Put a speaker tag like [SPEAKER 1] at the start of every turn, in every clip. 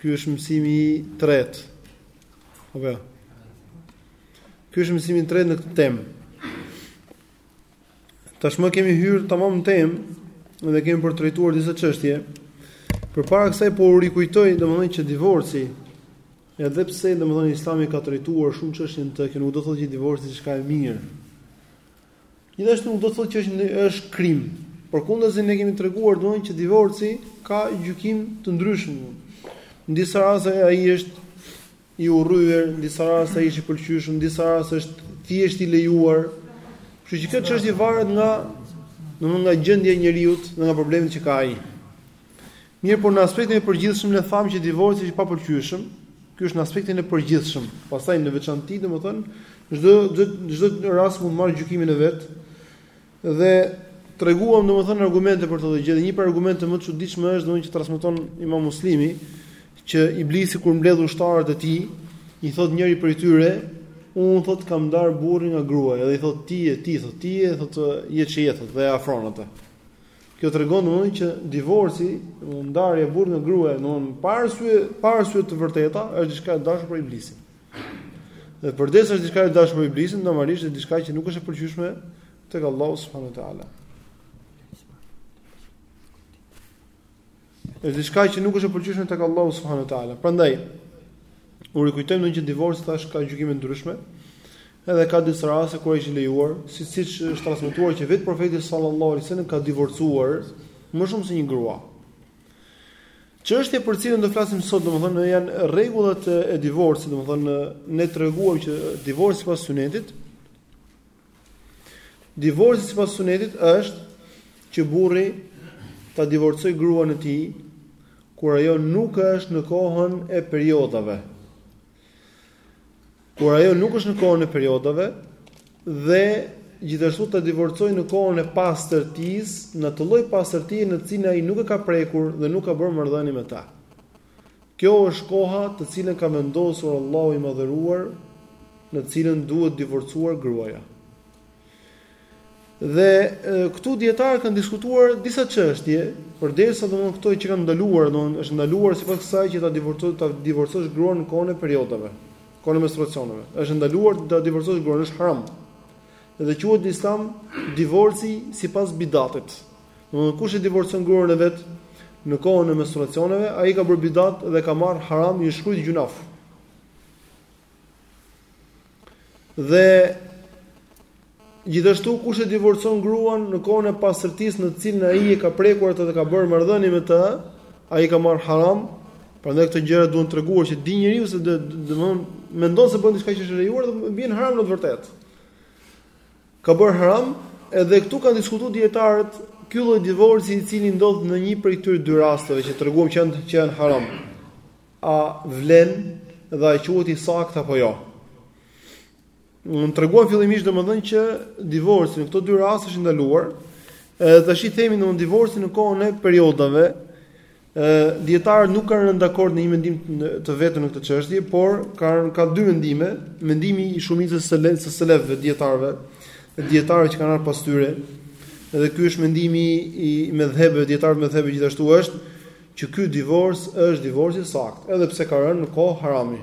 [SPEAKER 1] Ky është mësimi i tretë. Apo jo? Ky është mësimi i tretë në këtë temë. Tashmë kemi hyrë tamam në temë dhe kemi për të trajtuar disa çështje. Përpara kësaj po u rikujtoj domethënë që divorci edhe pse domethënë Islami ka trajtuar shumë çështje të tjera, nuk do të thotë që divorci është diçka e mirë. Gjithashtu nuk do të thotë që është është krim. Përkundrazi ne kemi treguar domethënë që divorci ka gjykim të ndryshëm. Në disa raste ai është i urryer, në disa raste ai është i pëlqyeshëm, në disa raste është thjesht i lejuar. Kështu që kjo çështje varet nga domethënë nga gjendja e njeriut dhe nga problemet që ka ai. Mirëpo në aspektin e përgjithshëm ne themi që divorci është i papëlqyeshëm, ky është në aspektin e përgjithshëm, pastaj në veçanti domethënë çdo çdo çdo rast mund të marrë gjykimin e vet dhe treguam domethënë argumente për këtë gjë dhe një prej argumenteve më të çuditshme është domethënë që transmeton Imam Muslimi që Iblisi kur mbledh ushtarët e tij i thot njëri prej tyre un thot kam ndar burrin nga gruaja dhe i thot ti e ti thot ti e thot je çje thot dhe afron atë Kjo tregon domethënë që divorci, domethënë ndarja e burrit nga gruaja, domethënë pa arsye, pa arsye të vërteta, është diçka e dashur për iblisin. Dhe përderisa është diçka e dashur për iblisin, normalisht është diçka që nuk është e pëlqyeshme tek Allahu subhanahu wa taala. Është diçka që nuk është e pëlqyeshme tek Allahu subhanahu wa taala. Prandaj u rikujtoj domethënë divorci pra ka gjykime ndryshme. Edhe ka disa raste kur është lejuar, si siç është transmetuar që vetë profeti sallallahu alaihi wasallam ka divorcuar më shumë se një grua. Çështja për cilën do flasim sot, domethënë janë rregullat e divorcit, domethënë ne treguam që divorci sipas sunetit Divorci sipas Sunetit është që burri ta divorcojë gruan e tij kur ajo nuk është në kohën e periodave. Kur ajo nuk është në kohën e periodave dhe gjithashtu ta divorcojë në kohën e pastërtisë, në atë lloj pastërtie në të cilën ai nuk e ka prekur dhe nuk ka bërë marrëdhënie me ta. Kjo është koha të cilën ka vendosur Allahu i Madhëruar në të cilën duhet divorcuar gruaja. Dhe këtu dijetarët kanë diskutuar disa çështje, përderisa domthonë këto që kanë ndaluar, domthonë është ndaluar sipas kësaj që ta divorcosh ta divorcosh gruan në kohën e periodave, kohën e menstruacioneve. Është ndaluar ta divorcosh gruan, është haram. Dhe quhet në Islam divorci sipas bidatit. Domethënë kush e divorcon gruan e vet në kohën e menstruacioneve, ai ka bërë bidat dhe ka marrë haram, i shkruhet gjynaf. Dhe gjithashtu kush e divorcon gruan në kohën e pastërtisë në të cilën ai e ka prekur atë dhe ka bërë marrëdhënie me të, ai ka marrë haram. Prandaj këto gjëra duhen treguar që ta dijë njeriu se domthon mendon se bën diçka që është e lejuar dhe bie në haram në të vërtetë. Ka bërë haram, edhe këtu kanë diskutuar dijetarët, ky lloj divorci i cili ndodh në një prej këtyre dy rasteve që treguam që janë që janë haram. A vlen dhe a quhet i saktë apo jo? Ne treguam fillimisht domethënë që divorci në këto dy raste është i ndaluar. Edhe tashi themi divorci në kohën e periodave, Dijetarët nuk kanë rënë dakord në një mendim të vetëm në këtë çështje, por kanë ka dy mendime, mendimi i shumicës së së selefëve dijetarëve, dijetarëve që kanë ardhur pas tyre, dhe ky është mendimi i medhhebeve, dijetarëve të medhhebeve gjithashtu është që ky divorc është divorc i saktë, edhe pse ka rënë në kohë harami.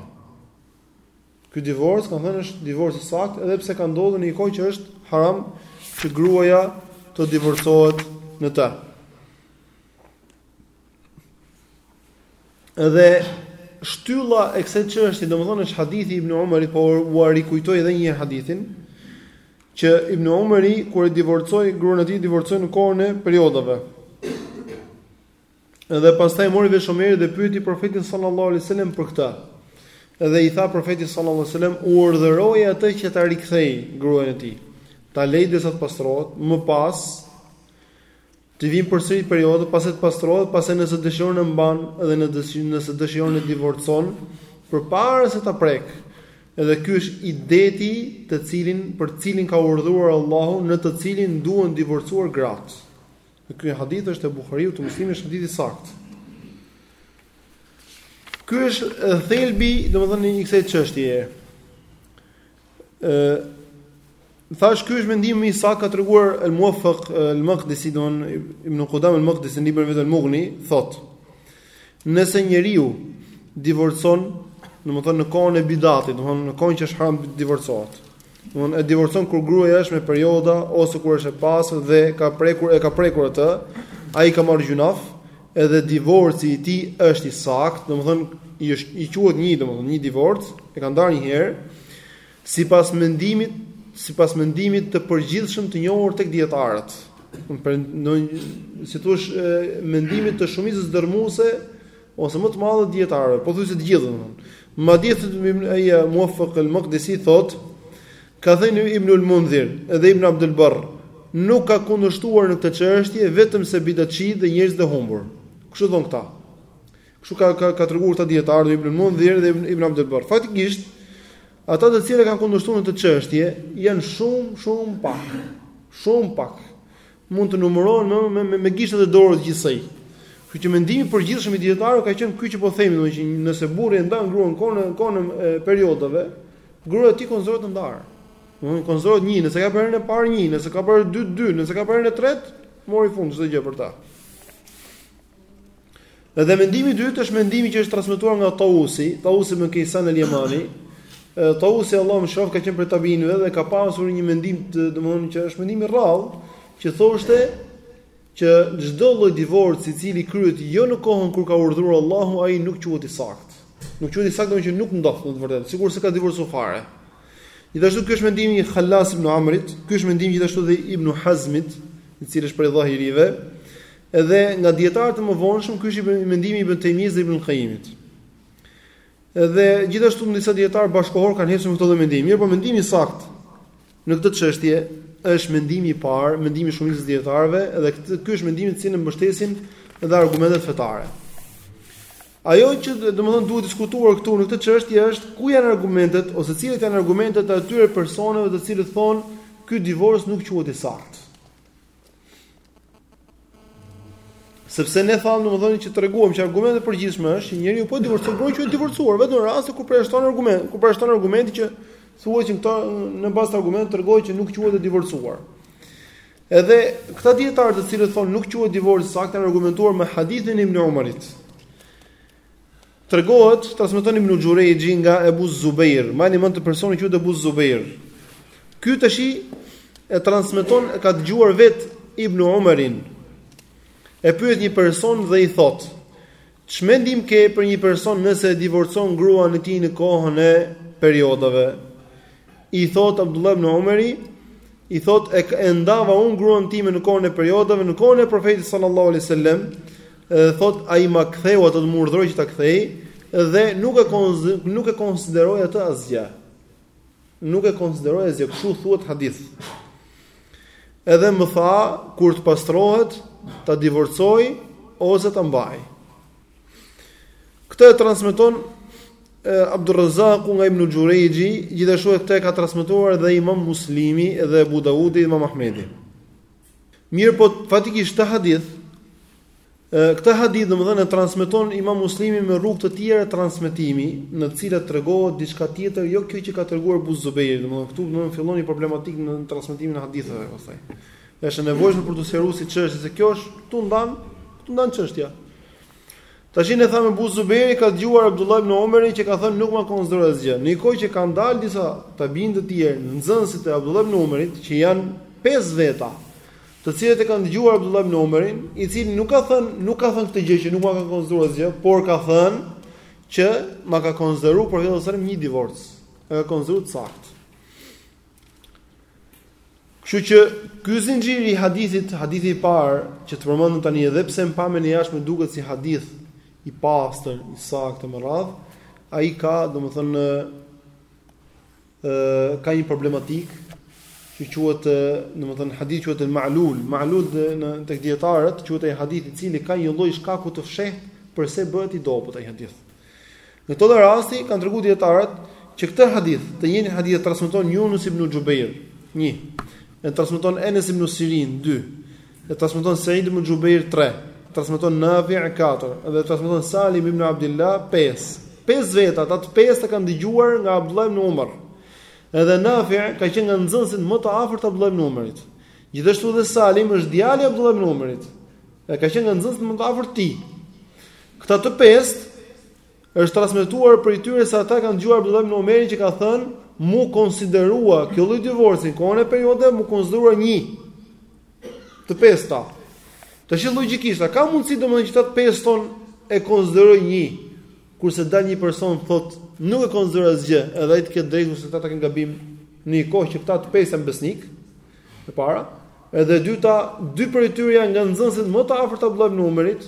[SPEAKER 1] Ky divorc, kanë thënë, është divorc i saktë, edhe pse ka ndodhur në një kohë që është haram që gruaja të divorcohet në të. Edhe shtylla e kësaj çështjeje, domethënë është hadithi i Ibn Umarit, po ua rikujtoj edhe një herë hadithin që Ibn Umari kur e divorcoi gruan e tij, divorcoi në kohën e periodave. Edhe pastaj mori vesh Omeri dhe pyeti profetin sallallahu alaihi wasallam për këtë. Edhe i tha profeti sallallahu alaihi wasallam, "Urdhëroje atë që ta rikthejë gruan e tij. Ta lejë derisa të pastrohet, më pas T'i vijnë përsëri periodat, pastaj të pastrohet, pastaj nëse dëshiron e mban dhe nëse dëshiron e divorcon përpara se ta prekë. Edhe ky është ideti të cilin për të cilin ka urdhëruar Allahu në të cilin duhen divorcuar gratë. Ky hadith është te Buhariu, te Muslimi, është hadith i saktë. Ky është thelbi, domethënë i kësaj çështjeje. Thash ky është mendimi i sa ka treguar El Muwaffaq El Maqdisi don Ibn Qudam El Maqdisi në librin e vet El Mughni thotë: Nëse njeriu divorcon, domethënë në kohën e bidatit, domethënë në kohën që është haram divorcohet. Domethënë e divorcon kur gruaja është me perioda ose kur është e pastër dhe ka prekur e ka prekur atë, ai ka marrë gjynaf, Edhe divorci i tij është i saktë, domethënë i është i quhet një domethënë një divorc, e ka ndarë një herë sipas mendimit sipas mendimit të përgjithshëm të njohur tek dijetarët. Si të thuash mendimit të shumicës dërmuese ose më të madhe të dijetarëve, pothuajse të gjithë domethënë. Madje al-Muwaffaq al-Maqdisi thotë Ka thënë Ibnul Mundhir dhe Ibn Abdul Barr, Nuk ka kundërshtuar në këtë çështje vetëm se bidatçijtë dhe njerëzit e humbur. Kështu thonë këta. Kështu ka ka ka treguar këta dijetarë dhe Ibnul Mundhir dhe Ibn Abdul Barr. Faktikisht, ata të cilët kanë kundërshtuar në këtë çështje janë shumë, shumë pak. Shumë pak. mund të numërohen me me me, me gishtat e dorës gjithsej. Kështu që mendimi i përgjithshëm i dijetarëve ka qenë ky që po themi, domethënë që nëse burri e ndan gruan në kohën e periodave, gruaja e tij konsiderohet e ndarë. Domethënë konsiderohet një, nëse ka për herë e parë një, nëse ka për herë e dytë dy, nëse ka për herë e tretë, mori fund çdo gjë për ta. Dhe mendimi i dytë është mendimi që është transmetuar nga Tausi, Tausi ibn Kaysan al-Yamani. Tausi Allahu e mëshiroftë ka qenë prej tabiinëve dhe ka pasur një mendim, domethënë që është mendim i rrallë, që thoshte që çdo lloj divorci i cili kryhet jo në kohën kur ka urdhëruar Allahu, ai nuk quhet i saktë. Nuk quhet i saktë domethënë që nuk ndodh në të vërtetë, sikur s'e ka divorcuar fare. Gjithashtu ky është mendimi i Khalas ibn Amrit, ky është mendimi gjithashtu dhe Ibn Hazmit, i cili është prej dhahirive. Edhe nga dijetarët e mëvonshëm ky është edhe mendimi i Ibn Tejmijës dhe Ibn Kajimit. Edhe gjithashtu edhe disa dijetarë bashkëkohorë kanë ecur me këtë mendim. Mirëpo mendimi i saktë në këtë çështje është mendimi i parë, mendimi i shumicës së dijetarëve dhe këtë ky është mendimi të cilin mbështesin edhe argumentet fetare. Ajo që domethënë duhet diskutuar këtu në këtë çështje është ku janë argumentet ose cilët janë argumentet e atyre personave të cilët thonë ky divorc nuk quhet i saktë. Sepse ne thamë domethënë që treguam që argumenti i përgjithshëm është që njeriu po e divorcoi quhet e divorcuar vetëm në raste kur përjashton argument, kur përjashton argumenti që thuhet që këto në bazë të argumentit tregojë që nuk quhet e divorcuar. Edhe këta dijetarë të cilët thonë nuk quhet divorc i saktë janë argumentuar me hadithin e Ibn Umarit. Tregohet, transmeton Ibn Xhurejxhi nga Ebu Zubejr, mbani mend, ky personi quhet Ebu Zubejr. Ky tashi e transmeton e ka dëgjuar vetë Ibn Umarin. E pyet një person dhe i thotë: "Ç'mendim ke për një person nëse e divorcon gruan e tij në kohën e periodave?" I thotë Abdullah ibn Umari, i thotë e, e ndava unë gruan time në kohën e periodave, në kohën e Profetit sallallahu alaihi wasallam, Thotë, Ai ma ktheu atë dhe më urdhëroi që ta kthej dhe nuk e nuk e konsideroi atë asgjë. Nuk e konsideroi asgjë, kështu thuhet hadith. Edhe më tha, kur të pastrohet, ta divorcoj ose ta mbaj. Këtë e transmeton Abdur Razzaku nga Ibn Xhurejxhi, gjithashtu edhe këtë e ka transmetuar dhe Imam Muslimi dhe Abu Dawudi dhe Imam Ahmedi. Mirpo faktikisht këtë hadith, këtë hadith domethënë e transmeton Imam Muslimi me rrugë të tjera transmetimi, në të cilat tregohet diçka tjetër, jo kjo që ka treguar Abu Zubejri, domethënë këtu fillon një problematik në transmetimin e haditheve pastaj. Është e nevojshme për t'u sqaruar si çështje se kjo është këtu ndan, këtu ndan çështja. Tashi ne thamë Abu Zuberi ka dëgjuar Abdullah ibn Omerin që ka thënë nuk ma konsideroi asgjë. Në një kohë që kanë dalë disa tabiin të tjerë, nxënësit e Abdullah ibn Omerit, që janë pesë veta, të cilët e kanë dëgjuar Abdullah ibn Omerin, i cili nuk ka thënë, nuk ka thënë këtë gjë që nuk ma ka konsideruar asgjë, por ka thënë që ma ka konsideruar profeti sallallahu alajhi wasallam një divorc. E ka konsideruar saktë. Kështu që ky zinxhiri i hadithit, hadithi i parë që të përmendëm tani edhe pse në pamjen e jashtme duket si hadith i pastër, i saktë më radh, ai ka, domethënë, ë ka një problematik që quhet, domethënë, hadith quhet ma'lul, ma'lul tek dietarët quhet ai hadith i cili ka një lloj shkaku të fshehtë përse bëhet i dobët ai hadith. Në këtë lloj rasti kanë treguar dietarët që këtë hadith, të njëjtin hadith e transmeton Junus ibn Xhubejr, 1. E transmeton Enes ibn Sirin, 2. E transmeton Seid ibn Xhubejr, 3. E transmeton Nafi, 4. Dhe transmeton Salim ibn Abdullah, 5. Pesë veta, këta të pestë kanë dëgjuar nga Abdullah ibn Umar. Edhe Nafi ka qenë nga nxënësit më të afërt të Abdullah ibn Umarit. Gjithashtu dhe Salim është djali i Abdullah ibn Umarit. Ai ka qenë nga nxënësit më të afërt të tij. Këta të pestë është transmetuar prej tyre se ata e kanë dëgjuar Abdullah ibn Omerin që ka thënë, "M'u konsiderua ky lloj divorci në kohën e periodave, m'u konsiderua një", të pestë këta. Tashi logjikisht, a ka mundësi domethënë që këta të pestë thonë e konsideroi një, kurse del një person thotë, "Nuk e konsideroi asgjë." Edhe ai të ketë drejtë kurse këta ta kenë gabim në një kohë që këta të pestë janë besnik. E para, edhe e dyta, dy prej tyre janë nga nxënësit më të afërt të Abdullah ibn Umerit.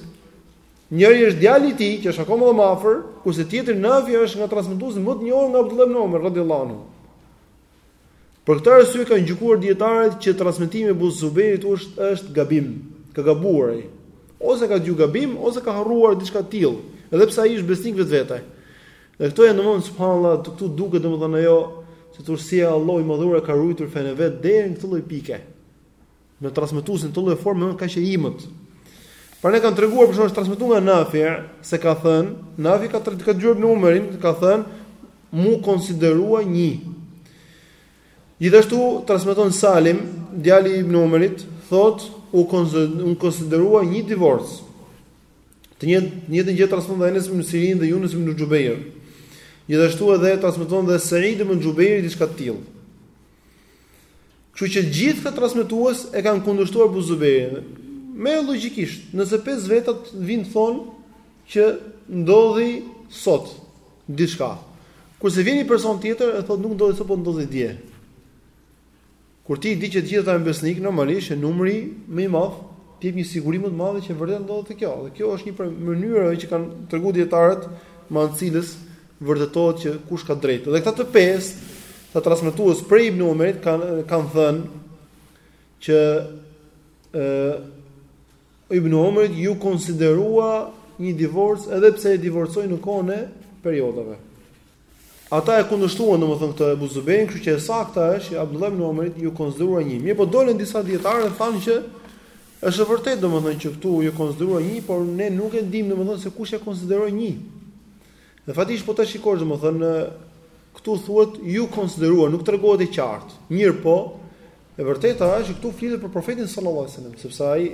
[SPEAKER 1] Njëri është djali i tij, që është akoma më afër, kurse tjetri Nafi është nga transmetuesit më të njohur nga Abdullah ibn Umar radhiyallahu anhu. Për këtë arsye kanë gjykuar dietarët që transmetimi i Abu Zubairit është është gabim, ka gabuar ai. Ose ka dëgju gabim, ose ka harruar diçka të tillë, edhe pse ai është besnik në vetvete. Dhe këto janë domthonë subhanallah, këtu duket domthonë ajo urtësia, Allahu i madhëruar ka ruajtur fenë e vet deri në këtë lloj pike. Në transmetuesit, në këtë lloj forme kaq të imët. Pra na kanë treguar për shembull është transmetuar nga Nafi se ka thën, Nafi ka treguar, ka dëgjuar Ibn Umerin, ka thën m'u konsiderua një. Gjithashtu transmeton Salim, djali i Ibn Umerit, thotë u konsiderua një divorc. Të njëjtën gjë transmeton dhe Enes ibn Sirin dhe Junus ibn Xhubejr. Gjithashtu edhe transmeton dhe Seid ibn Xhubejr diçka të tillë. Kështu që gjithë këta transmetues e kanë kundërshtuar Ebu Zubejrin. E logjikisht, nëse pesë veta vijnë thonë që ndodhi sot diçka. Kurse vjen një person tjetër e thotë nuk ndodhi sot, po ndodhi dje. Kur ti i di që të gjithë ata janë besnikë, normalisht që numri më i madh të jep një siguri më të madhe që vërtet ndodhi kjo. Dhe kjo është një mënyrë që kanë treguar dijetarët, me anë të cilës vërtetohet që kush ka drejtë. Dhe këta të pestë transmetues prej Ibn Umerit kanë kanë thënë që ë Ibn Umerit iu konsiderua një divorc edhe pse e divorcoi në kohën e periodave. Ata e kundërshtuan domethënë këtë Ebu Zubejrin, kështu që e sakta është që Abdullah ibn Omerit iu konsiderua një. Mirëpo dolën disa dijetarë dhe thanë që është vërtet domethënë që këtu iu konsiderua një, por ne nuk e dimë domethënë se kush e konsideroi një. Dhe faktikisht po ta shikosh domethënë këtu thuhet iu konsiderua, nuk tregohet e qartë. Mirëpo E vërteta është që këtu flitet për profetin sallallahu alajhi wasallam, sepse ai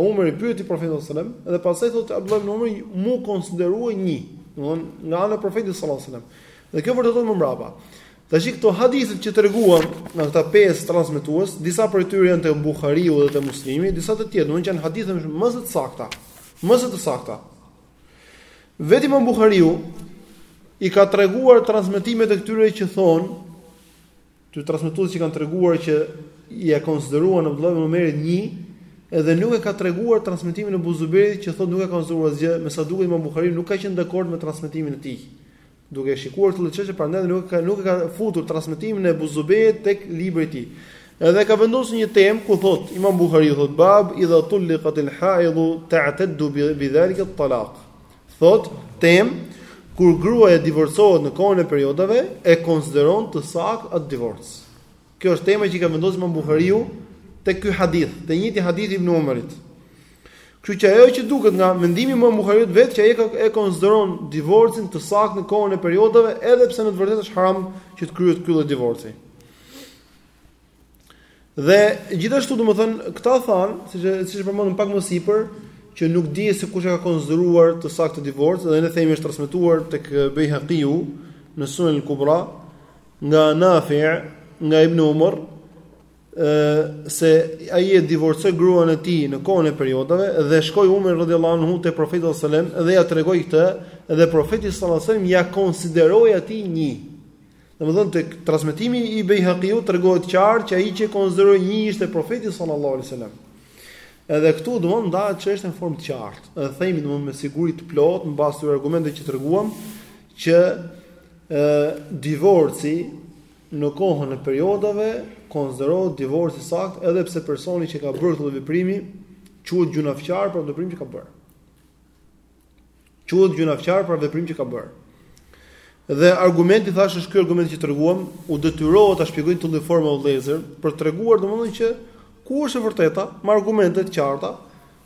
[SPEAKER 1] Omeri e pyeti profetin sallallahu alajhi wasallam dhe pastaj thotë Abdullah ibn Omer ma konsideroi një, domthonë nga ana e profetit sallallahu alajhi wasallam. Dhe kjo vërtetohet më mbrapa. Tash këto hadithe që treguam nga këta pesë transmetues, disa prej tyre janë te Buhariu dhe te Muslimi, disa të tjerë domthonë janë hadithe më të sakta, më të sakta. Vetëm Buhariu i ka treguar transmetimet e këtyre që thonë Këtyre transmetuesve që kanë treguar që ia konsideruan Abdullah ibn Umerit një, edhe nuk e ka treguar transmetimin e Ebu Zubejrit që thotë nuk ia ka konsideruar asgjë, me sa duket Imam Buhariu nuk ka qenë dakord me transmetimin e tij. Duke shikuar këtë çështje prandaj nuk ka nuk e ka futur transmetimin e Ebu Zubejrit tek libri i tij. Edhe ka vendosur një temë ku thotë Imam Buhariu thotë bab idha tulliqat al-ha'id ta'taddu bi dhalika at-talaq. Thotë, temë, Kur gruaja divorcohet në kohën e periodave, e konsideron të saktë atë divorc. Kjo është tema që i ka vendosur Imam Buhariu te ky hadith, te njëjti hadith i Ibn Umerit. Kështu që ajo që duket nga mendimi i Imam Buhariut vetë që ai e konsideron divorcin të saktë në kohën e periodave, edhe pse në të vërtetë është haram që të kryhet ky lloj divorci. Dhe gjithashtu domethënë këta thanë, siç e siç e përmendëm pak më sipër, që nuk dihet se kush e ka konsideruar të saktë divorc dhe ne themi është transmetuar tek Bejhaqiu në Sunan al-Kubra nga Nafi' nga Ibn Umar ë se ai e divorcoi gruan e tij në kohën e periodave dhe shkoi Umeri radhiyallahu anhu te profeti sallallahu alajhi wasallam dhe ia tregoi këtë dhe profeti sallallahu alajhi wasallam ia konsideroi atij një Domethënë tek transmetimi i Bejhaqiut tregohet qartë që ai që e konsideroi një ishte profeti sallallahu alaihi wasallam. Edhe këtu domethënë ndahet çështja në formë të qartë. Edhe themi domethënë me siguri të plotë mbas këtyre argumenteve që treguam që ë divorci në kohën e periodave konsiderohet divorc i saktë edhe pse personi që ka bërë këtë veprim quhet gjunafqar për veprimin që ka bërë. Quhet gjunafqar për veprimin që ka bërë. Dhe argumenti thashë është ky argument që treguam, u detyrova ta shpjegoj në këtë formë o vëllëzër për të treguar domosdoshmë që ku është e vërteta me argumente të qarta,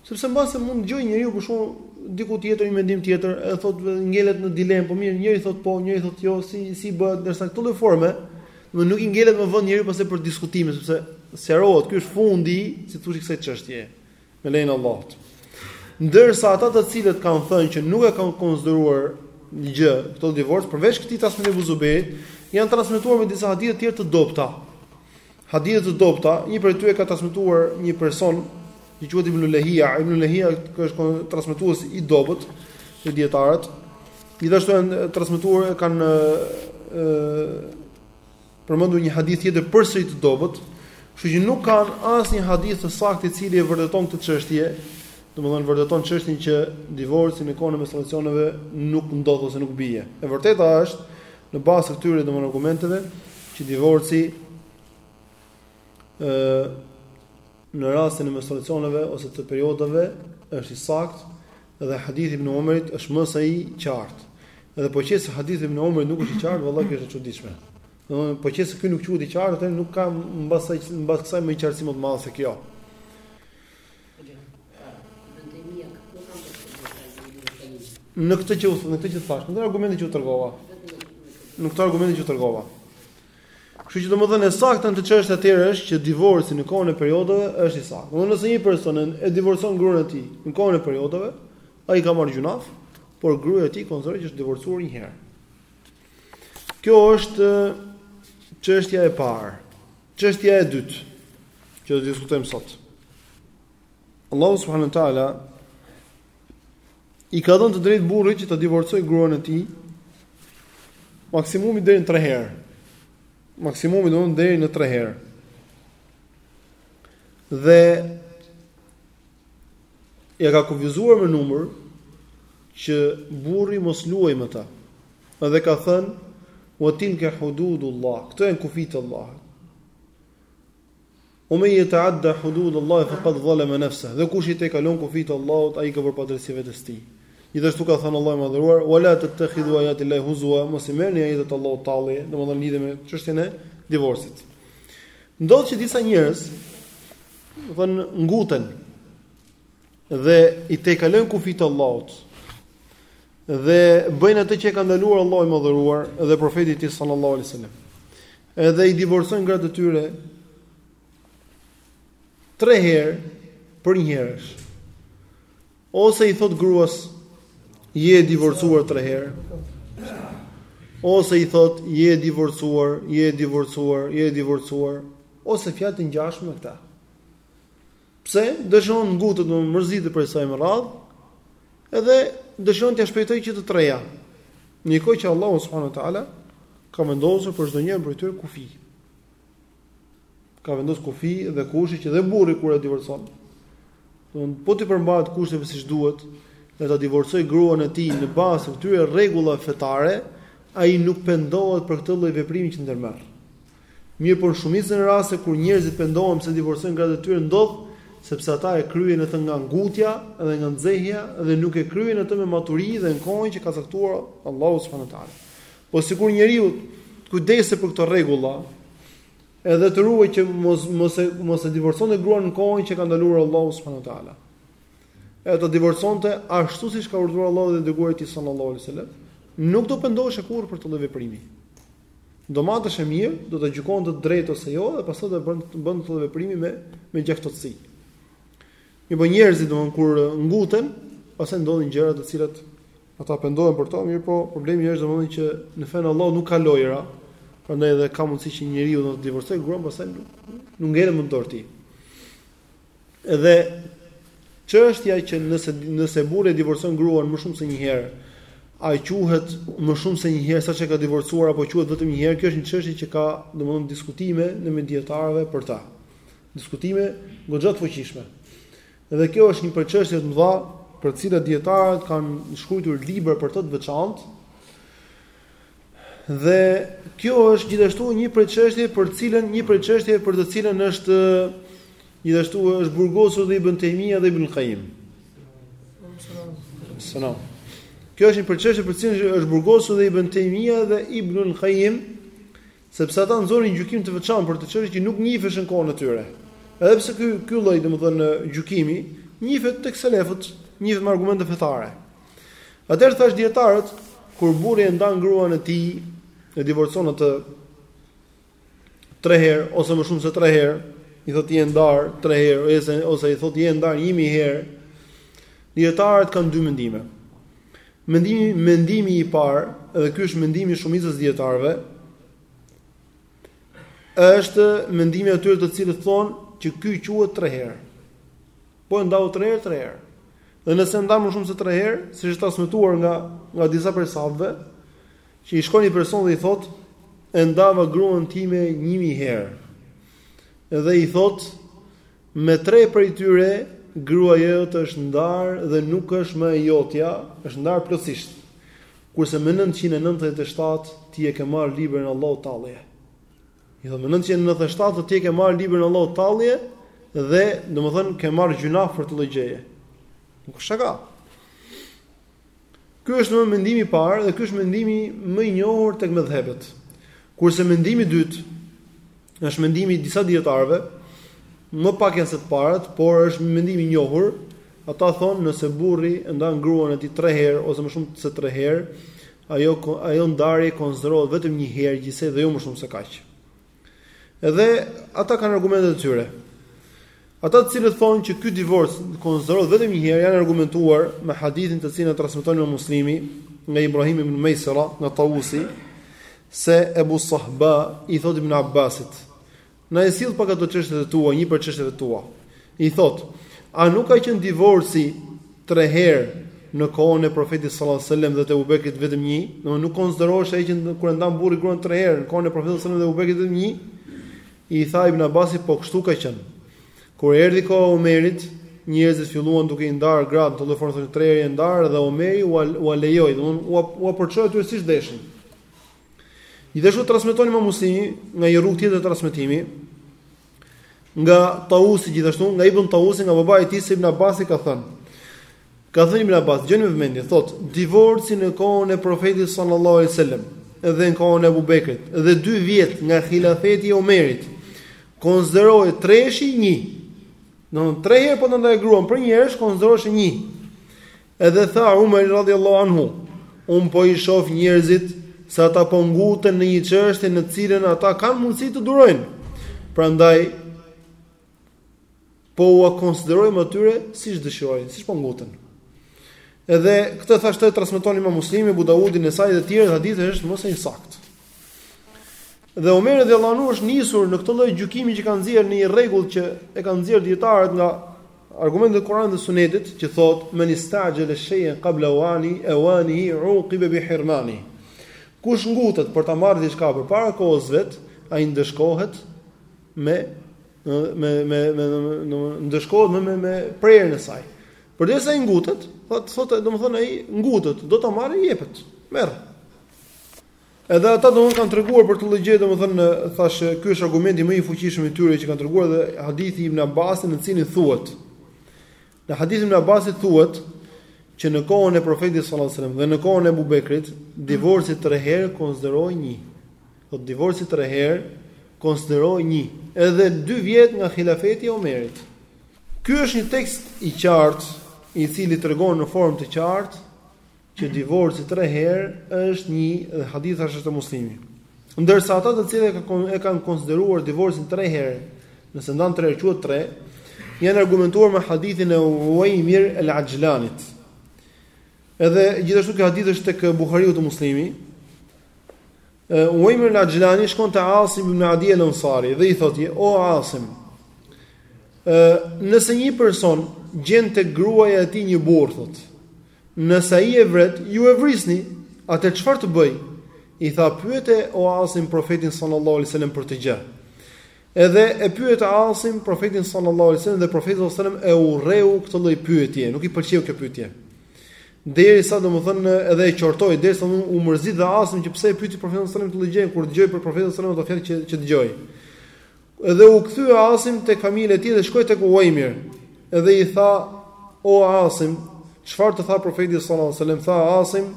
[SPEAKER 1] sepse mbase mund të dëgjojë njeriu për shembull diku tjetër një mendim tjetër, e thotë ngelet në dilemë, po mirë, njëri thotë po, njëri thotë jo, si si bëhet ndërsa në këtë lloj forme, më nuk i ngelet më vend njeriu pastaj për diskutime, sepse sqarohet, ky është fundi, si i thonë i kësaj çështje. Me lejen e Allahut. Ndërsa ata të cilët kanë thënë që nuk e kanë konsideruar gjë këtë divorc përveç këtij transmetimit të Ebu Zubejrit, janë transmetuar me disa hadithe të tjera të dobta. Hadithe të dobta, një prej tyre ka transmetuar një person që quhet Ibn Lehia, Ibn Lehia që është transmetues i dobët te dietarët. Gjithashtu janë transmetuar kanë ë përmendur një hadith tjetër përsëri të dobët, kështu që nuk kanë asnjë hadith të saktë i cili e vërteton këtë çështje, domethënë vërteton çështjen që divorci në kohën e menstruacioneve nuk ndodh ose nuk bie. E vërteta është në bazë të këtyre domethënë argumenteve që divorci ë në rastin e menstruacioneve ose të periodave është i saktë dhe hadithi i ibn Omerit është më se i qartë. Edhe po qe se hadithi i ibn Omerit nuk është i qartë, vallahi kjo është e çuditshme. Domthonë po qe se ky nuk quhet i qartë, atëherë nuk ka mbas sa mbas kësaj më qartësi më të madh se kjo. Në këtë që u në këtë që thash, në këtë argument që u tregova. Në këtë argument që u tregova. Kështu që domethënë e sakta në këtë çështje atëherë është që divorci në kohën e periodave është i saktë. Domethënë nëse një person e divorcon gruan e tij në kohën e periodave, ai ka marrë gjunaf, por gruaja e tij konsiderohet që është divorcuar një herë. Kjo është çështja e parë. Çështja e dytë që do të diskutojmë sot. Allahu subhanahu wa taala I ka dhënë të drejtë burrit që ta divorcojë gruan e tij maksimumi deri në 3 herë. Maksimumi domethënë deri në 3 herë. Dhe ia ka kufizuar me numër që burri mos luaj me ta. Edhe ka thënë wa tilka hududullah. Këto janë kufijtë e Allahut. Ue men jeteadda hududallahi fekad dhaleme nefseh, dhe kush i tejkalon kufijtë e Allahut, ai i ka bërë padrejtësi vetes së tij. Gjithashtu ka thënë Allah i madhëruar, ue la tettekhidhu ajatil-lahi huzua, mos i merrni ajetet e Allahut tallje, domethënë lidhur me çështjen e divorcit. Ndodh që disa njerëz, domethënë nguten, dhe i tejkalojnë kufijtë e Allahut, dhe bëjnë atë që e ka ndaluar Allahu i Madhëruar dhe profeti i tij sallallahu alaihi wasallam. Edhe i divorcojnë gratë e tyre tre herë përnjëherësh. Ose i thotë gruas je e divorcuar tre herë. Ose i thotë je e divorcuar, je e divorcuar, je e divorcuar, ose fjalë të ngjashme me këta. Pse? Dëshiron të ngutet, domethënë mërzitet prej saj me radhë, edhe dëshiron t'ia shpejtojë që të treja. Në një kohë që Allahu subhanahu wa taala ka vendosur për çdo njërin prej tyre kufi. Ka vendosur kufi dhe kushte që dhe burri kur e divorcon, domethënë po t'i përmbahet kushteve siç duhet, dhe ta divorcojë gruan e tij në bazë të këtyre rregullave fetare, ai nuk pendohet për këtë lloj veprimi që ndërmerr. Mirëpo në shumicën e rasteve kur njerëzit pendohen se divorcojnë gratë e tyre ndodh sepse ata e kryejnë atë nga ngutja dhe nga nxehja dhe nuk e kryejnë atë me maturi dhe në kohën që ka caktuar Allahu subhanahu wa taala. Po sikur njeriu të kujdesej për këto rregulla edhe të ruhej që mos mos e mos e divorconte gruan në kohën që ka ndaluar Allahu subhanahu wa taala. Edhe ta divorconte ashtu siç ka urdhëruar Allahu dhe i dërguari i tij sallallahu alaihi wasallam, nuk do pendohej kurrë për atë lloj veprimi. Do matej mirë, do ta gjykonte drejt ose jo dhe pastaj do ta bënte, bënte atë veprim me me gjakftohtësi. Mirëpo njerëzit domthon kur nguten, pastaj ndodhin gjëra të cilat ata pendohen për to, mirëpo problemi është domthon që në fenë e Allahut nuk ka lojra, prandaj edhe ka mundësi që njeriu ta divorcojë gruan, pastaj nuk nuk ngelet më në dorë të tij. Edhe çështja që nëse nëse burri e divorcon gruan më shumë se një herë, a quhet më shumë se një herë sa ç'e ka divorcuar apo quhet vetëm një herë, kjo është një çështje që ka, domethënë, diskutime në mes dijetarëve për të. Diskutime goxha të fuqishme. Dhe kjo është një prej çështjeve të mëdha për të cilat dijetarët kanë shkruajtur libër për të të veçantë. Dhe kjo është gjithashtu një prej çështjeve për të cilën një prej çështjeve për të cilën është gjithashtu është burgosur dhe Ibn Taymija dhe Ibn Qayyim. Selam. Kjo është një prej çështjeve për të cilën është burgosur dhe Ibn Taymija dhe Ibn Qayyim, sepse ata nxorën gjykim të veçantë për këtë çështje që nuk njifesh në kohën e tyre. Edhe pse ky ky lloj, domethënë gjykimi, njihet tek selefët, njihet me argumente fetare. Atëherë thashë dijetarët, kur burri e ndan gruan e tij, e divorcon atë tre herë ose më shumë se tre herë, i thotë je ndarë tre herë ose ose i thotë je ndarë 1000 herë. Dijetarët kanë dy mendime. Mendimi mendimi i parë, edhe ky është mendimi i shumicës së dijetarëve, është mendimi i atyre të cilët thonë që ky quhet tre herë. Po e ndau tre herë, tre herë. Dhe nëse e ndan më shumë se tre herë, siç është transmetuar nga nga disa prej sahabëve, që i shkon një person dhe i thotë, e ndava gruan time 1000 herë. Dhe i thotë, me tre prej tyre gruaja jote është ndarë dhe nuk është më e jotja, është ndarë plotësisht. Kurse me 997 ti e ke marrë librin e Allahut tallje. I thotë, me nëntëqind e nëntëdhjetë e shtatë, thotë, ti ke marrë librin e Allahut tallje dhe, domethënë, ke marrë gjynah për këtë lloj gjëje. Nuk është shaka. Ky është më mendimi i parë dhe ky është mendimi më i njohur tek medhhebet. Kurse mendimi i dytë është mendimi i disa dijetarëve, më pak janë se të parët, por është mendimi i njohur. Ata thonë nëse burri e ndan gruan e tij 3 herë ose më shumë se 3 herë, Ajo ajo ndarje konsiderohet vetëm një herë gjithsej dhe jo më shumë se kaq. Edhe ata kanë argumentet e tyre. Ata të cilët thonë që ky divorc konsiderohet vetëm një herë janë argumentuar me hadithin të cilin e transmeton Imam Muslimi nga Ibrahim ibn Mejsera nga Tausi se Ebu Sahba i thotë Ibn Abbasit Na i sill pak ato çështjet e tua, një prej çështjeve të tua. I thotë: A nuk ka qenë divorci tre herë në kohën e Profetit sallallahu alajhi wasallam dhe të Abu Bekrit vetëm një? Domethënë nuk konsiderohej ai që kur e ndan burri gruan tre herë në kohën e Profetit sallallahu alajhi wasallam dhe Abu Bekrit vetëm një? I tha Ibn Abbasi, po kështu ka qenë. Kur erdhi koha e Omerit, njerëzit filluan duke i ndarë gratë, telefon thonë tre herë je ndarë dhe Omeri u u lejoi, domethënë u u përçoi atyre siç deshën. Gjithashtu transmeton Imam Muslimi nga një rrugë tjetër transmetimi nga Tausi gjithashtu nga Ibn Tausi nga babai i tij se Ibn Abbasi ka thënë ka thënë Ibn Abbas dëgjoni me vëmendje thotë divorci në kohën e profetit sallallahu alaihi wasallam dhe në kohën e Abu Bekrit dhe 2 vjet nga hilafeti i Omerit konsiderohej treshi 1 domethënë 3 herë po ta ndaje gruan përnjëherësh konsiderohej 1 Edhe tha Umeri radhiyallahu anhu, Unë po i shoh njerëzit se ata po nguten në një çështje në të cilën ata kanë mundësi të durojnë. Prandaj po ua konsiderojmë atyre siç dëshirojnë, siç po nguten. Edhe këtë thashë e transmeton Imam Muslimi, Abu Daudi, Nesai dhe të tjerë, hadithi është më se i saktë. Dhe Omeri radijallahu anhu është nisur në këtë lloj gjykimi që kanë nxjerrë në një rregull që e kanë nxjerrë dietarët nga argumentet e Kuranit dhe Sunetit që thotë men ista'jala shay'an qabla wani awani uqib bi hirmani. Kush ngutet për ta marrë diçka përpara kohës së vet, ai ndëshkohet me me me me ndëshkohet me me, me prerjen e saj. Përderisa ai ngutet, thotë thotë domethënë ai ngutet, do ta marrë jepet. Merr. Edhe ata domethënë kanë treguar për këtë gjë, domethënë thashë ky është argumenti më i fuqishëm i tyre që kanë treguar dhe hadithi i Ibn Abbasit në të cilin thuhet. Në hadithin e Ibn Abbasit thuhet që në kohën e Profetit sallallahu alajhi wasallam dhe në kohën e Abu Bekrit, divorci 3 herë konsiderohej një. Po divorci 3 herë konsiderohej një, edhe 2 vjet nga hilafeti i Omerit. Ky është një tekst i qartë, i cili tregon në formë të qartë që divorci tre herë është një dhe hadithi është te Muslimi. Ndërsa ata të cilët e kanë konsideruar divorcin tre herë, nëse ndan tre herë quhet tre, janë argumentuar me hadithin e Uaymir al-Ajlanit. Edhe gjithashtu ky hadith është tek Buhariu, te Muslimi. Uaymir al-Ajlani shkon te Asim ibn Adi al-Ansari dhe i thotë: "O Asim, nëse një person gjen te gruaja e tij një burrë, thotë, Nëse ai e vret, ju e vrisni, atëherë çfarë të bëjë? I tha, Pyete o Asim Profetin sallallahu alaihi wasallam për këtë gjë. Edhe e pyet Asimi Profetin sallallahu alaihi wasallam dhe Profeti sallallahu alaihi wasallam e urreu këtë lloj pyetje, nuk i pëlqeu kjo pyetje. Derisa domethënë edhe e qortoi, derisa domethënë u mërzit dhe Asimi që pse e pyeti Profetin sallallahu alaihi wasallam këtë gjë kur dëgjoi prej Profetit sallallahu alaihi wasallam ato fjalë që që dëgjoi. Dhe u kthye Asimi tek familja e tij dhe shkoi tek ai Uajmir, dhe i tha: "O Asim, çfarë të tha profeti sallallahu alajhi wasallam?" Tha Asimi: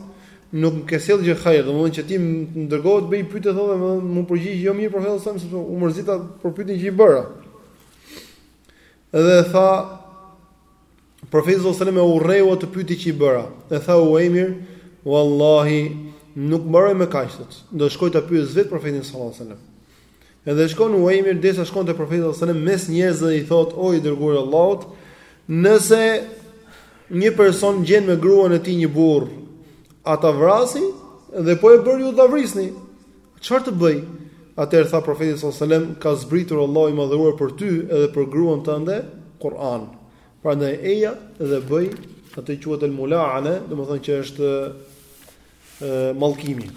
[SPEAKER 1] "Nuk më ke sjellë gjë hajër, domethënë që ti më dërgove të bëj pyetje thonë dhe m'u përgjigj jo mirë profeti sallallahu alajhi wasallam sepse u mërzit për pyetjen që i bëra." Dhe tha Profeti sallallahu alajhi wasallam e urreu atë pyetje që i bëra. E tha Uajmir: "Wallahi, nuk mbaroj me kaq sot. Do shkoj ta pyes vetë profetin sallallahu alajhi wasallam. Edhe shkon Uaimir derisa shkon te profeti sallallahu alajhi wasallam mes njerëzve dhe i thotë o i dërguari i Allahut, nëse një person gjen me gruan e tij një burrë, a ta vrasë dhe po e bëri ju do ta vrisni. Çfarë të bëjë? Atëherë tha profeti sallallahu alajhi wasallam, ka zbritur Allahu i madhëruar për ty edhe për gruan tënde Kur'an. Prandaj eja dhe bëj atë që quhet el mulaane, domethënë që është mallkimi.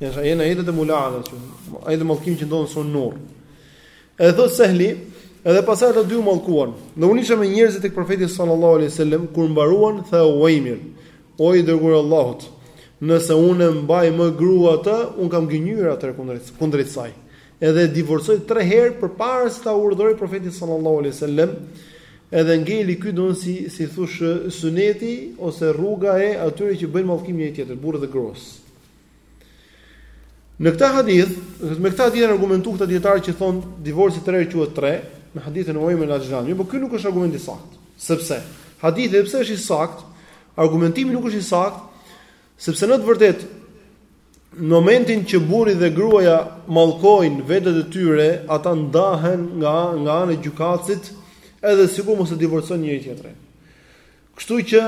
[SPEAKER 1] Ja sa janë edhe të mulaana, ajeti i mallkimit që ndodhen suren Nur. Edhe thot Sehli, edhe pastaj ata dy u mallkuan. Dhe unë isha me njerëzit tek profeti sallallahu alaihi wasallam kur mbaruan tha Uaimir, o i dërguar i Allahut, nëse unë e mbaj më grua atë, un kam gënjyer atëherë kundrejt kundrejt saj. Edhe e divorcoi tre herë përpara se ta urdhëronte profeti sallallahu alaihi wasallam, edhe ngeli ky domthon si si thosh suneti ose rruga e atyre që bëjnë mallkim njëri tjetrit, burri dhe gruas. Në këtë hadith, me këtë hadith argumentohen këta dietar që thon divorci tre herë quhet tre, me hadithin e Uaymir al-Ajlanit, por ky nuk është argument i saktë, sepse hadithi pse është i saktë, argumentimi nuk është i saktë, sepse në të vërtetë Në momentin që burri dhe gruaja mallkojnë vetet e tyre, ata ndahen nga nga ana e gjykatësit, edhe sikur mos e divorcojnë njëri-tjetrin. Kështu që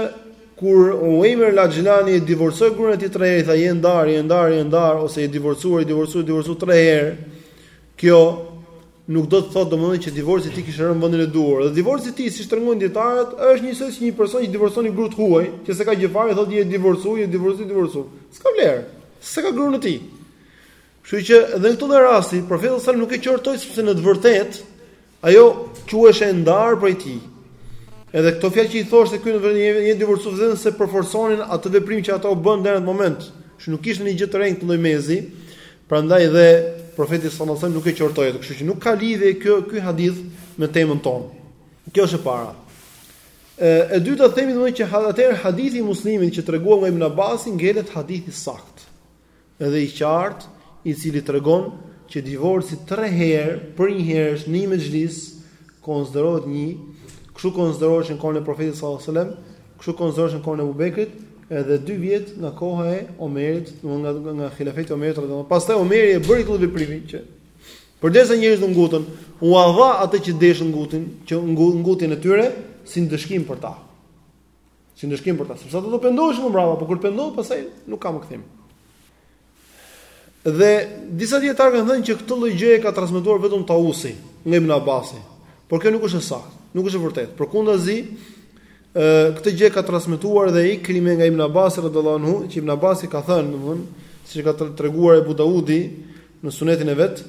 [SPEAKER 1] kur Uajmer al-Ajlani e divorcoi gruan e tij tre herë, tha je ndar, je ndar, je ndar ose je divorcuar, je divorcuar, divorcuar tre herë. Kjo nuk do të thotë domethënë që divorci i tij kishte rënë në vendin e duhur. Dhe divorci i tij, siç tregojnë dijetarët, është njësoj si një person që divorcon një grua të huaj, që s'e ka gjë fare, i thotë je e divorcuar, je divorcuar, je divorcuar. S'ka vlerë. S'e ka gruan e tij. Kështu që edhe në këtë lloj rasti, profeti sallallahu alajhi wasallam nuk e qortoi sepse në të vërtetë ajo quhej e ndarë prej tij. Edhe këto fjalë që i thoshte këtu në vendin e një divorcues vetëm se përforconin atë veprim që ata po bënin në atë moment. Që nuk kishte një gjë të rëndë ndonjë mezi, Prandaj dhe Profeti sallallahu alajhi wasallam nuk e qortoi atë, kështu që nuk ka lidhje kjo ky hadith me temën tonë. Kjo është e para. E, e dyta themi domethënë që atëherë hadithi i Muslimit që treguam nga Ibn Abbasi ngelet hadith i saktë. Edhe i qartë, i cili tregon që divorci 3 herë përnjëherësh në një mexhlis Konsiderohet një, kështu konsideroheshe në kohën e Profetit sallallahu alajhi wasallam, kështu konsideroheshe në kohën e Abu Bekrit, edhe dy vjet nga koha e Omerit, domthon nga nga hilafeti i Omerit radhiyallahu anhu. Pastaj Omeri e bëri këtë veprim që përderisa njerëzit u ngutën, u dha atë që deshën ngutjen, që ngu, ngutjen e tyre si ndëshkim për ta. Si ndëshkim për ta, sepse ata do pendoheshin mbrapa, por kur pendohet pastaj nuk ka më kthim. Dhe disa dietar kanë thënë që këtë lloj gjëje e ka transmetuar vetëm Tausi nga Ibn Abasi. Por kjo nuk është e saktë, nuk është e vërtetë. Përkundazi, ë këtë gjë e ka transmetuar dhe Ikrime nga Ibn Abasi radhiyallahu anhu, që Ibn Abasi ka thënë, domthon, siç ka treguar Abu Daudi në sunenin e vet,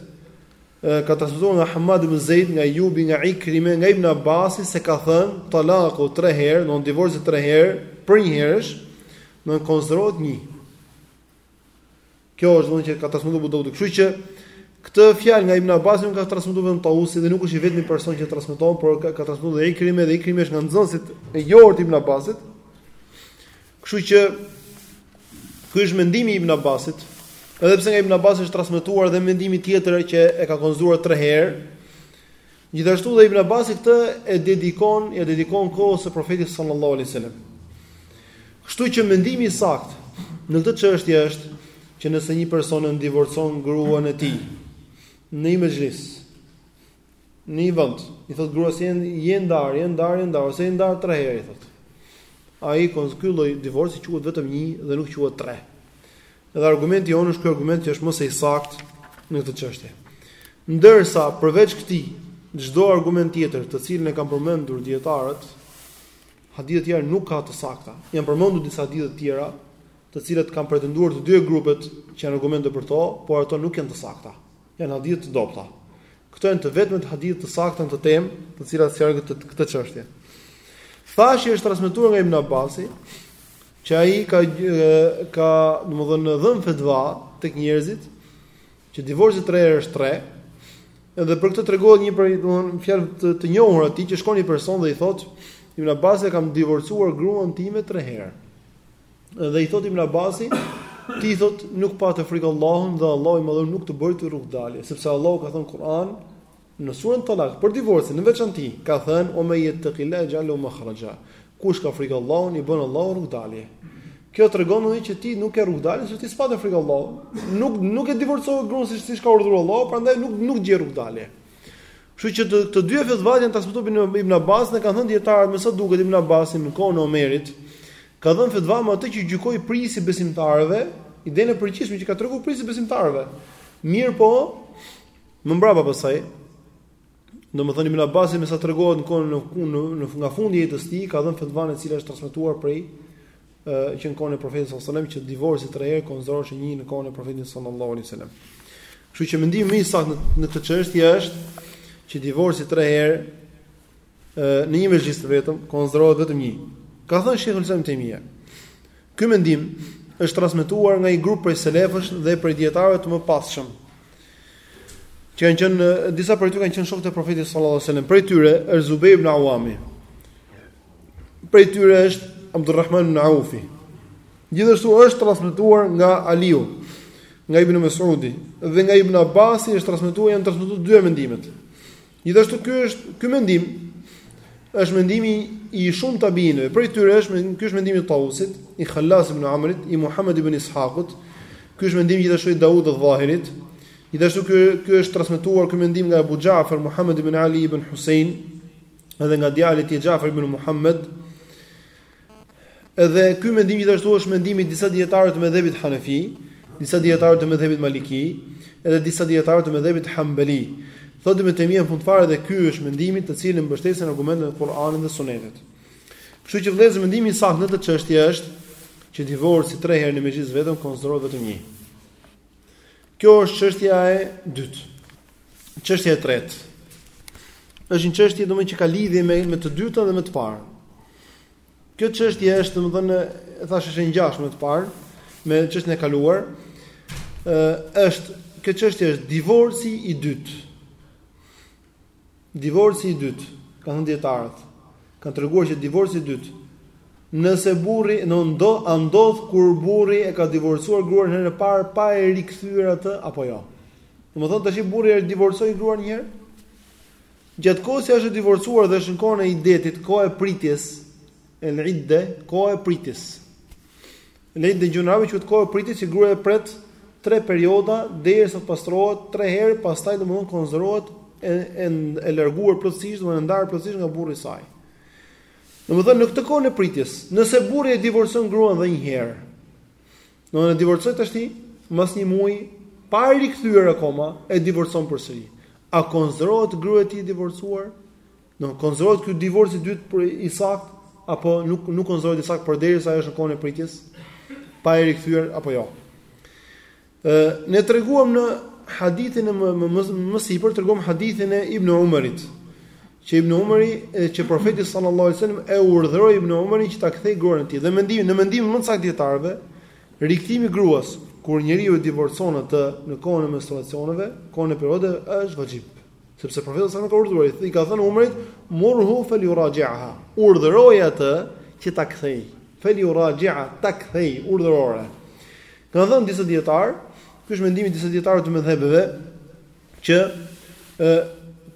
[SPEAKER 1] ka transmetuar nga Hamad ibn Zeid nga Ejubi nga Ikrime nga Ibn Abasi se ka thënë talaku 3 herë, domthon divorci 3 herë, përnjëherësh, domthon konsiderohet një. Kjo është domthonjë që ka transmetuar Abu Daudi. Kështu që këtë fjalë nga Ibn Abbas nuk ka transmetuar vetëm Tausi dhe nuk është i vetmi person që transmeton, por ka, ka transmetuar dhe Ikrime dhe Ikrime është nga nxënësit e njohur të Ibn Abbasit. Kështu që ky është mendimi i Ibn Abbasit, edhe pse nga Ibn Abbas është transmetuar dhe mendimi tjetër që e ka konsideruar 3 herë, Gjithashtu dhe Ibn Abasi këtë e dedikon, e dedikon kohës së Profetit sallallahu alaihi wasallam. Kështu që mendimi i saktë në këtë çështje është që nëse një person e divorcon gruan e tij në një mexhlis, në një vend, i thotë gruas se je ndarë, je ndarë, je ndarë, ose je ndarë tre herë i thotë. Ai kon, ky lloj divorci quhet vetëm një dhe nuk quhet tre. Edhe argumenti jonë është ky argument që është më se i saktë në këtë çështje. Ndërsa përveç këtij, çdo argument tjetër, të cilin e kanë përmendur dijetarët, hadithe të tjera nuk ka të sakta. Janë përmendur disa hadithe të tjera, të cilat kanë pretenduar të dy grupet që janë argumente për to, por ato nuk janë të sakta. Janë hadithe të dobëta. Këto janë të vetmet hadithe të sakta në këtë temë, të cilat sjellin këtë këtë çështje. Thashë është transmetuar nga Ibn Abbasi, që ai ka ka domethënë dhënë fetva tek njerëzit që divorci tre herë është tre. Edhe për këtë tregohet një prej domethënë fjalë të, të njohura të tij që shkon një person dhe i thotë Ibn Abbas e kam divorcuar gruan time tre herë. Dhe i thotë Ibn Abbasi, ti thot nuk pate frikë Allahun dhe Allahu i madhur nuk të bëri ty rrugëdalje, sepse Allahu ka thënë në Kur'an, Në Suren Talak, për divorcin në veçanti, ka thënë, "Ue men jettekil-lahe jexh'al lehu mahraxha", Kush ka frikë Allahun, i bën Allahu rrugëdalje. Kjo tregon domethënë që ti nuk ke rrugëdalje, sepse ti s'pate frikë Allahun. Nuk nuk e divorcove gruan siç siç ka urdhëruar Allahu, prandaj nuk nuk gjen rrugëdalje. Kështu që të të dyja fetvat janë transmetuar prej Ibn Ibn Abbasit dhe kanë thënë dijetarët me sa duket Ibn Abbasi në kohën e Omerit ka dhënë fetva me atë që gjykoi prijësi i besimtarëve, idenë e përgjithshme që ka treguar prijësi i besimtarëve. Mirëpo Më mbrapa pastaj, domethënë Ibn Abbasi me sa tregohet në kohën në në nga fundi i jetës së tij ka dhënë fetvan e cila është transmetuar prej ë që në kohën e profetit sallallahu alajhi wasallam që divorci tre herë konsiderohesh një në kohën e profetit sallallahu alajhi wasallam. Kështu që mendimi më i saktë në këtë çështje është që divorci tre herë në një mexhlis të vetëm, konsiderohet vetëm një. Ka thënë Sheikhul Islam Tejmije. Ky mendim është transmetuar nga një grup prej selefësh dhe prej dijetarëve të mëpasshëm. Që kanë qenë disa prej tyre kanë qenë shokët e Profetit sallallahu alajhi wasallam. Prej tyre është Zubair ibn Awami. Prej tyre është Abdurrahman ibn Aufi. Gjithashtu është transmetuar nga Aliu, nga Ibn Mesudi dhe nga Ibn Abbasi është transmetuar janë transmetuar dy mendimet. Gjithashtu ky është ky mendim është mendimi i shumë tabiinëve. Prej tyre është ky është mendimi i Tausit, i Khallas ibn Amrit, i Muhammed ibn Ishaqut. Ky është mendimi gjithashtu i Daud edh-Dhahirit. Gjithashtu ky ky është transmetuar ky mendim nga Abu Ja'far Muhammed ibn Ali ibn Hussein, edhe nga djali i tij Ja'far ibn Muhammed. Edhe ky mendim gjithashtu është mendim i disa dijetarëve të medhhebit Hanefi, disa dijetarëve të medhhebit Maliki, edhe disa dijetarëve të medhhebit Hambali. Thotë Ibn Tejmija në fund fare dhe ky është mendimi të cilin mbështesin argumentet e Kur'anit dhe Sunetit. Kështu që vëllezër mendimi i saktë në këtë çështje është që divorci 3 herë në një mexhlis të vetëm konsiderohet vetëm një. Kjo është çështja e dytë. Çështja e tretë. Është një çështje domethënë që ka lidhje me me të dytën dhe me të parën. Kjo çështje është domethënë e thashë është e ngjashme me të parën, me çështjen e kaluar. Ë është kjo çështje është divorci i dytë. Divorci i dytë, kanë thënë dijetarët, kanë treguar që divorci i dytë, nëse burri në ndo, a ndodh kur burri e ka divorcuar gruan herën e parë pa e rikthyer atë apo jo. Domethënë tashti burri e divorcoi gruan një herë. Gjatë kohës që është e divorcuar dhe është në kohën e idetit, kohë e pritjes, el idde, kohë e pritjes. El idde në gjuhën arabe quhet kohë e pritjes që gruaja e pret tre perioda derisa të pastrohet tre herë, pastaj domethënë konsiderohet e e e larguar plotësisht, domethënë e ndarë plotësisht nga burri i saj. Domethënë në këtë kohën e pritjes, nëse burri e divorcon gruan edhe një herë, domethënë e divorcoi tashti mbas një muaji, pa rikthyer akoma, e divorcon përsëri. A konsiderohet gruaja e tij e divorcuar? Do konsiderohet ky divorc i dytë për i saktë apo nuk nuk konsiderohet i saktë përderisa ajo është në kohën e pritjes pa e rikthyer apo jo. Ë ne treguam në hadithin e më më, më sipër treguam hadithin e Ibn Umarit që Ibn Umari që profeti sallallahu alajhi wasallam e urdhëroi Ibn Umarin që ta kthejë gruan e tij dhe mendimi në mendimin më të saktë të dijetarëve rikthimi i gruas kur njeriu e divorcon atë në kohën e menstruacioneve, kohën e periodave është vaxhib. Sepse profeti sallallahu alajhi wasallam ka urdhëruar, i ka thënë Umarit, "Murhu falyuraji'ha." Urdhëroje atë që ta kthejë. Falyuraji'ha ta kthejë urdhërore. Kanë thënë disa dijetarë, ky është mendimi i disa dijetarëve të medhhebeve që ë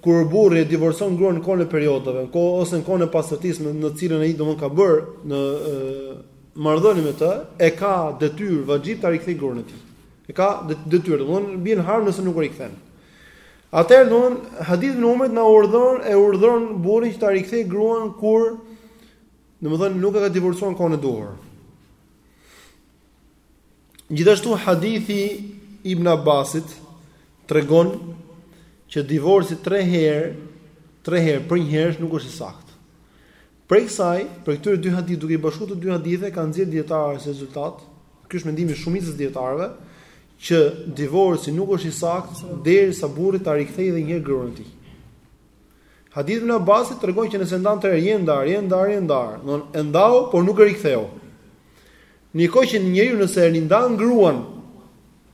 [SPEAKER 1] kur burri e divorcon gruan në kohën e periodave, në kohë ose në kohën e pastërtisë në të cilën ai domethënë ka bërë në marrëdhënie me të, e ka detyrë vaxhib ta rikthejë gruan e tij. E ka detyrë, domethënë bie në haram nëse nuk e rikthen. Atëherë domethënë hadithi ibn Umerit na urdhëron e urdhëron burrin që ta rikthej gruan kur domethënë nuk e ka divorcuar në kohën e duhur. Gjithashtu hadithi ibn Abbasit tregon që divorci 3 herë, 3 herë përnjëherësh nuk është i saktë. Prej kësaj, prej këtyre dy hadith, duke i bashkuar këto dy hadithe, kanë nxjerrë dijetarët si rezultat, ky është mendimi i shumicës së dijetarëve, që divorci nuk është i saktë derisa burri ta rikthejë edhe një herë gruan e tij. Hadithi ibn Abbasit tregon që nëse ndan tre herë, je ndar, je ndar, je ndar, domethënë e ndau, por nuk e riktheu. Ndërkohë që njeriu nëse e rindan gruan,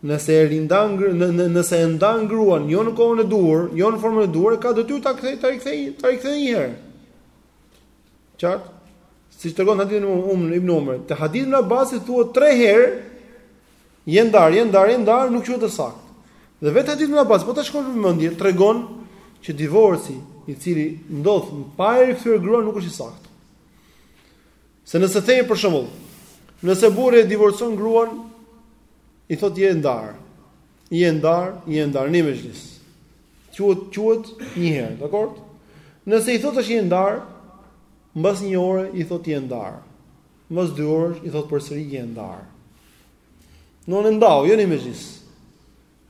[SPEAKER 1] nëse e rindan nëse e ndan gruan jo në kohën e duhur, jo në formën e duhur, ka detyrë ta kthej, ta rikthej, ta rikthej një herë. Qartë? Siç tregon hadithi ibn Um, Um, ibn Umerit, te hadithi ibn Abbasit thua tre herë, je ndarë, je ndarë, je ndarë, nuk quhet e saktë. Dhe vetë hadithi ibn Abbasit, po ta shikon me vëmendje, tregon që divorci i cili ndodh pa e rikthyer gruan nuk është i saktë. Se nëse themi për shembull, nëse burri e divorcon gruan, i thot je ndarë. Je ndar, je ndar në mexhlis. Quhet quhet një herë, dakord? Nëse i thotë tash je ndar, mbas një ore i thotë je ndar. Mbas dy orësh i thotë përsëri je ndar. Domethënë e ndau, jo në mexhlis.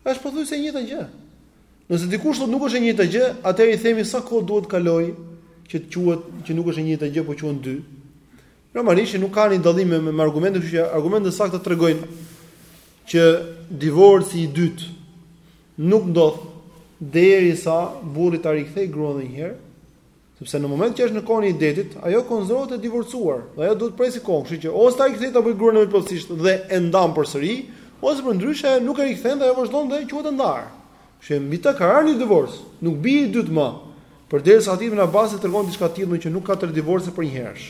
[SPEAKER 1] Është pothuajse e njëjta gjë. Nëse dikush thotë nuk është e njëjta gjë, atëherë i themi sa kohë duhet të kalojë që të quhet që nuk është e njëjta gjë, por quhen dy. Normalisht që nuk ka një dallim me, me argumente, kështu që argumentet e sakta tregojnë që divorci i dytë nuk ndodh derisa burri ta rikthej gruan edhe një herë, sepse në moment që është në kohën e idetit, ajo konsiderohet e divorcuar, dhe ajo duhet të presi kohën, kështu që ose ta rikthej ta bëj gruan e vet plotësisht dhe e ndan përsëri, ose përndryshe nuk e rikthen dhe ajo vazhdon dhe quhet e ndarë. Kështu, mbi të ka rënë një divorc, nuk bie i dytë më, përderisa hadithi ibn Abbasit tregon diçka të tillë, domethënë që nuk ka tre divorce përnjëherësh.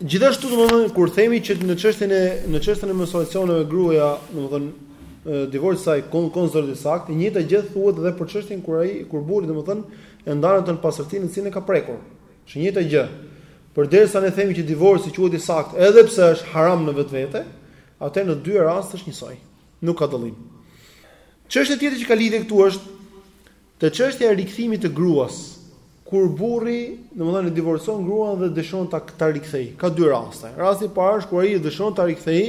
[SPEAKER 1] Gjithashtu domethënë kur themi që në çështjen e në çështjen e menstruacioneve gruaja, domethënë divorci i saj kon konsiderohet i saktë, e njëjta gjë thuhet edhe për çështjen kur ai kur burri domethënë e ndan atë në pastërtinë në cilën e ka prekur. Është e njëjta gjë. Përderisa ne themi që divorci quhet i saktë, edhe pse është haram në vetvete, atëherë në dy raste është njësoj. Nuk ka dallim. Çështja tjetër që ka lidhje këtu është te çështja e rikthimit të gruas. Kur burri, domethënë e divorcon gruan dhe dëshiron ta ta rikthej. Ka dy raste. Rasti i parë është kur ai dëshiron ta rikthej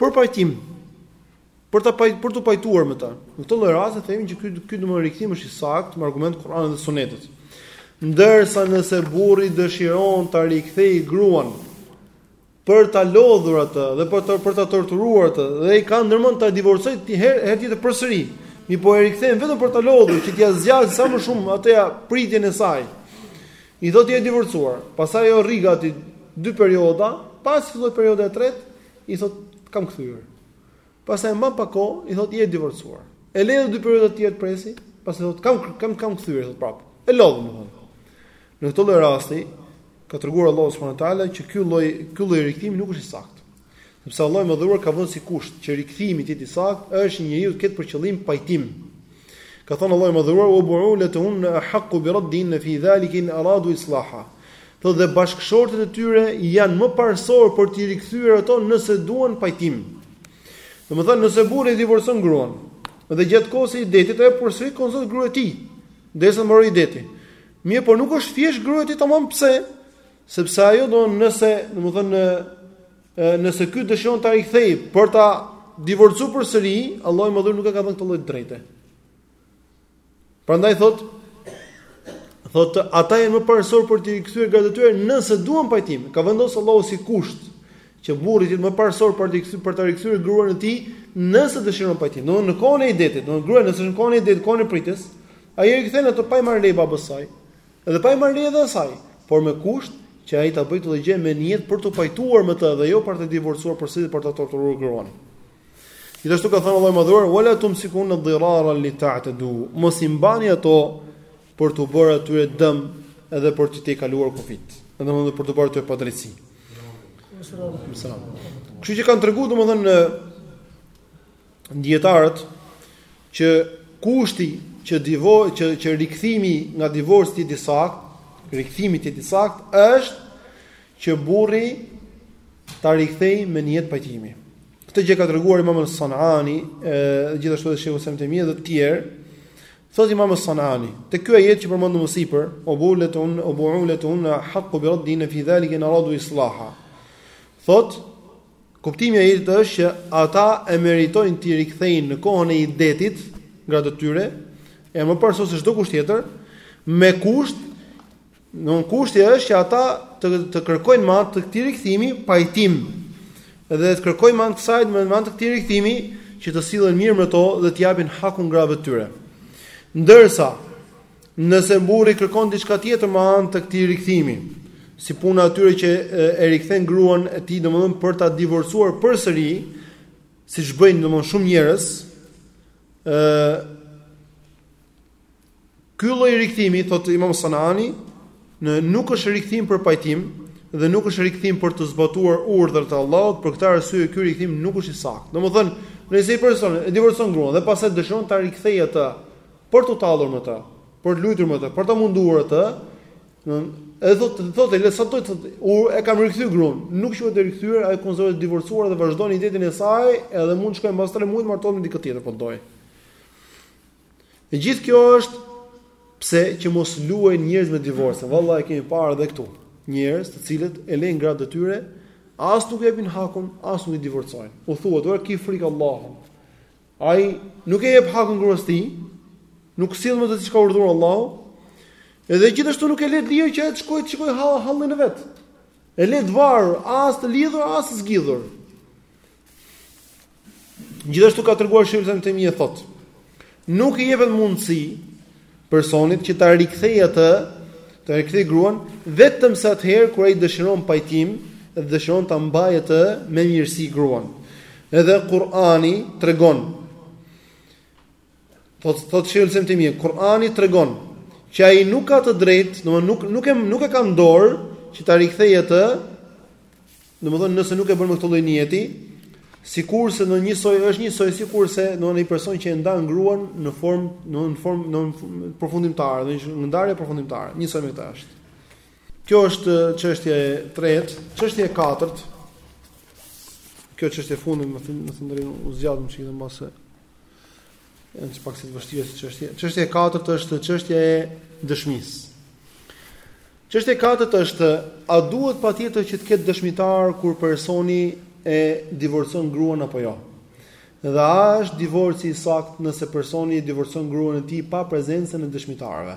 [SPEAKER 1] për pajtim. Për ta paj, për t'u pajtuar me të. Në këtë lloj rasti themi që ky ky domethënë rikthim është i saktë me argument të Kur'anit dhe Sunetit. Ndërsa nëse burri dëshiron ta rikthej gruan për ta lodhur atë dhe për të për ta torturuar atë dhe e ka ndërmend ta divorcojë një herë herë tjetër përsëri. Mirëpo e rikthen vetëm për ta lodhur që t'ia zgjasë sa më shumë atë pritjen e saj. I thotë je divorcuar. Pastaj ajo rri gati dy perioda, pasi filloi perioda e tretë, i thotë kam kthyer. Pastaj e mban pak kohë, i thotë je divorcuar. E le edhe dy periudha të tjera të presi, pastaj thotë kam kam kam kthyer, thotë prapë. E lodh domethënë. Në këtë lloj rasti ka treguar Allahu subhanahu wa taala që ky lloj, ky lloj rikthimi nuk është i saktë. Sepse Allahu i Madhëruar ka vënë si kusht që rikthimi të jetë i saktë është që njeriu të ketë për qëllim pajtim. Ka thënë Allahu i Madhëruar u bu'ulatuhun ahaqqu bi raddihin fi zalika in aradu islaha. të dhe bashkëshortet e tyre janë më parësorë për t'i rikthyer ato nëse duan pajtim. Domethënë, nëse burri e divorcon gruan dhe gjatë kohës së idetit ajo përsëri konsiderohet gruaja e tij, derisa mbaron ideti. Mirëpo nuk është thjesht gruaja e tij tamam pse? Sepse ajo do nëse, domethënë, nëse ky dëshiron ta rikthej për ta divorcuar përsëri, Allahu i Madhëruar nuk i ka dhënë këtë lloj të drejte. Prandaj thotë thotë ata janë më parësor për t'i rikthyer gratë e tyre nëse duan pajtim. Ka vendosur Allahu si kusht që burri të jetë më parësor për ta rikthyer për ta rikthyer gruan e tij nëse dëshiron pajtim. Do në kohën e idetit, do gruan nëse në kohën e idetit, kohën e pritjes, ai e rikthen atë pa i marrë leje babës saj. Edhe pa i marrë leje edhe asaj, por me kusht që ai ta bëjë këtë gjë me nijet për t'u pajtuar me të dhe jo për ta divorcuar përsëri për ta torturuar gruan. Gjithashtu ka thënë Allahu i Madhëruar, "Wala tumsikuhunna dirara li ta'tadu." Mos i mbani ato për t'u bërë atyre dëm edhe për të tejkaluar kufijtë. Domethënë për t'u bërë atyre padrejtësi. Selam. Kështu që kanë treguar domethënë dijetarët që kushti që divor që që rikthimi nga divorci të jetë i saktë, rikthimi të jetë i saktë është që burri ta rikthejë me nijet pajtimi. Këtë gjë e ka treguar Imam al-Sanani, gjithashtu edhe Shejhul Islam Ibn Tejmije dhe të tjerë. Thotë Imam al-Sanani, te ky ajet që përmendëm më sipër, u bu'ulatuhun, u bu'ulatuhun, ahaqqu bi raddihin fi zalika in aradu islaha. Thotë Kuptimi i ajetit është që ata e meritojnë t'i rikthejnë në kohën e idetit gratë e tyre, janë më parësor se çdokush tjetër, me kusht Domethënë kushti është që ata të të kërkojnë me anë të këtij rikthimi pajtim dhe të kërkojnë me anë të kësaj me anë të këtij rikthimi që të sillen mirë me to dhe t'u japin hakun grave të tyre. Ndërsa nëse burri kërkon diçka tjetër me anë të këtij rikthimi, si puna e atyre që e rikthen gruan e tij domthon për ta divorcuar përsëri, siç bëjnë domthon shumë njerëz, ë Ky lloj rikthimi thotë Imam San'ani, nuk është rikthim për pajtim dhe nuk është rikthim për të zbatuar urdhrat e Allahut, për këtë arsye ky rikthim nuk është i saktë. Domethënë, nëse një person e divorcon gruan dhe pastaj dëshiron ta rikthejë atë për t'u tallur me të, për të luajtur me të, për ta munduar atë, domethënë, edhe të thotë le sado të thotë, unë e kam rikthyr gruan, nuk quhet e rikthyer, ajo konsiderohet e divorcuar dhe vazhdon jetën e saj, edhe mund të shkojë mbas 3 muaj të martohet me dikë tjetër po dojë. E gjithë kjo është pse që mos luajnë njerëz me divorce. Vallahi kemi parë edhe këtu njerëz të cilët e lejnë gratë e tyre, as nuk ia japin hakun, as nuk i divorcojnë. U thua, "Ore ki frikë Allahun." Ai nuk ia jep hakun gruas së tij, nuk sillet me të çka urdhëron Allahu. Edhe gjithashtu nuk e le të lirë që të shkojë të shikojë hallin e vet. E le të varur, as të lidhur, as të zgjidhur. Gjithashtu ka treguar Shejhul Islam Ibn Tejmije thotë, nuk i jepet mundësi personit që ta rikthejë atë, ta rikthejë gruan vetëm se atëherë kur ai dëshiron pajtim dhe dëshiron ta mbajë atë me mirësi gruan. Edhe Kur'ani tregon Thotë thotë Shejhul Islam Ibn Tejmije, Kur'ani tregon që ai nuk ka të drejtë, domethënë nuk nuk e nuk e ka në dorë që ta rikthejë atë, domethënë nëse nuk e bën me këtë lloj nijeti, sikurse njësoj është njësoj sikurse domethënë një person që e ndan gruan në formë, në në formë në përfundimtare, në një ndarje përfundimtare, njësoj me këtë është. Kjo është çështja e tretë, çështja e katërt. Kjo çështje e fundit me thënë, me thënë të drejtën u zgjat më shumë mbase. Është pak si e vështirë kjo çështje. Çështja e katërt është çështja e dëshmisë. Çështja e katërt është, a duhet patjetër që të ketë dëshmitar kur personi e divorcon gruan apo jo? Dhe a është divorci i saktë nëse personi e divorcon gruan e tij pa prezencën e dëshmitarëve?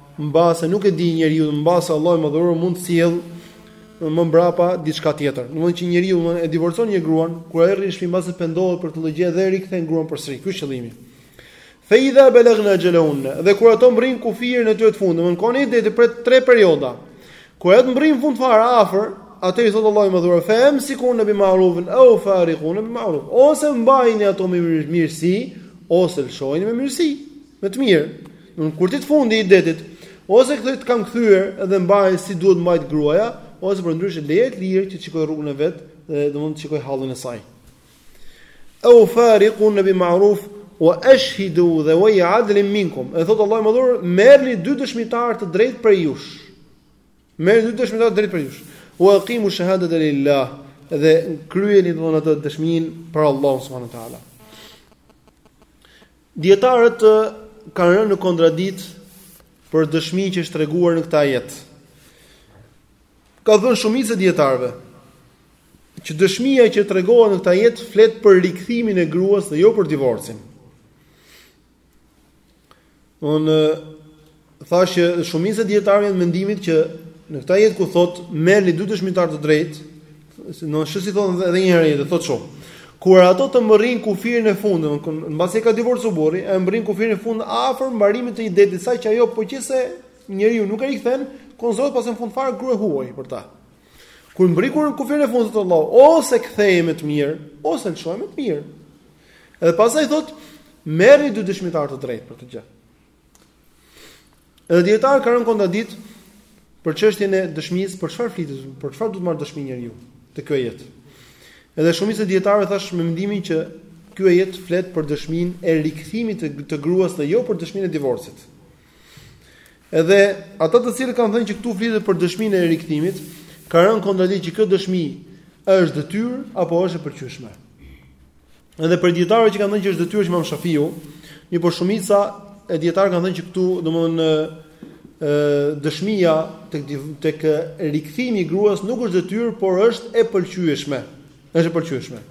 [SPEAKER 1] Mbase nuk e di njeriu, mbase Allahu i Madhëruar mund të sjellë më mbrapa diçka tjetër. Domethënë që njeriu e divorcon gruan, kur ajo rrin në shpi mbase pendohet për të lëgjë dhe rikthen gruan përsëri. Ky është qëllimi. Fa idha balagna ajalahunna, dhe kur ato mbrin kufirin e tyre të fundit, domthonë kanë idetin prej tre perioda. Kur ato mbrin në fund fare afër, atëherë thotë Allahu i Madhëruar, fa emsikuhunna bi ma'rufin aw fariquhunna bi ma'ruf. Ose mbajini ato me mirësi, ose lëshojini me mirësi. Me të mirë, kur të vijë fundi i idetit, ose ktheje, të kam kthyer dhe mbaje si duhet mbajt gruaja, ose përndryshe lije të lirë që të shikojë rrugën e vet dhe mund të shikojë hallin e saj. Au fariquhunna bi ma'ruf wa ashhidu dhawey 'adlin minkum. E thot Allahu i Madhëruar, merrni dy dëshmitarë të drejtë prej jush. Merrni dy dëshmitarë të drejtë prej jush. Wa aqimu shahadata lillah dhe kryeni domthonë atë dëshminë për Allahun subhanahu wa taala. Dijetarët kanë rënë në kontradiktë për dëshminë që është treguar në këtë ajet. Ka thënë shumica e dijetarëve që dëshmia që tregohet në këtë ajet flet për rikthimin e gruas dhe jo për divorcin. Unë Thashë që shumica e dietarëve janë të mendimit që në këtë ajet ku thotë merrni dy dëshmitarë të drejtë, do të thotë edhe një herë ajetin, thotë Allahu: Kur ato të mbërrin kufirin e fundit, do të mbasi e ka divorcu burri, e mbërrin kufirin e fundit afër mbarimit të idetit, sa që ajo po qe se njeriu nuk e rikthen, konsiderohet pastaj në fund fare grua huaj për ta. Kur mbërrin kufirin e fundit thotë Allahu, ose ktheje me të mirë, ose lëshoje me të mirë. Edhe pastaj thot, merrni dy dëshmitar të drejtë për këtë gjë. Edhe dietarët kanë rënë në kontradiktë për çështjen e dëshmisë, për çfarë flitet, për çfarë duhet marr dëshmi njeriu te ky ajet. Edhe shumica e dietarëve thashë me mendimin që ky ajet flet për dëshminë e rikthimit të, të gruas dhe jo për dëshminë e divorcit. Edhe ata të cilët kanë thënë që këtu flitet për dëshminë e rikthimit, kanë rënë në kontradiktë që kjo dëshmi është detyrë apo është e pëlqyeshme. Edhe prej dietarëve që kanë thënë që është detyrë qe Imam Shafiu, një por shumica e dietarëve kanë thënë që këtu, domthonë ë dëshmia tek tek rikthimi i gruas nuk është detyrë, por është e pëlqyeshme. Është e pëlqyeshme.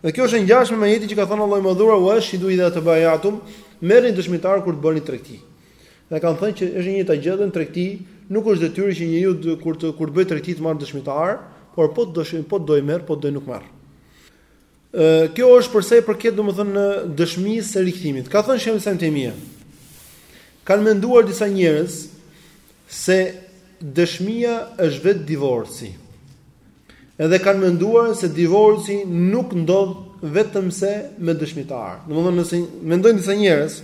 [SPEAKER 1] Dhe kjo është e ngjashme me ajetin që ka thënë Allahu i Madhëruar, "Wa ashhidu idha tabayatum", merrni dëshmitar kur të bëni tregti. Dhe kanë thënë që është e njëjta gjë dhe në tregti, nuk është detyrë që njeriu kur të kur të bëjë tregti të marrë dëshmitar, por po të dëshmi, po të dojë merr, po të dojë nuk merr. Kjo është për sa i përket domethënë dëshmisë së rikthimit. Ka thënë Shejhul Islam Ibn Tejmije. Kan menduar disa njerëz se dëshmia është vetë divorci. Edhe kanë menduar se divorci nuk ndodh vetëm se me dëshmitar. Domethënë se mendojnë disa njerëz,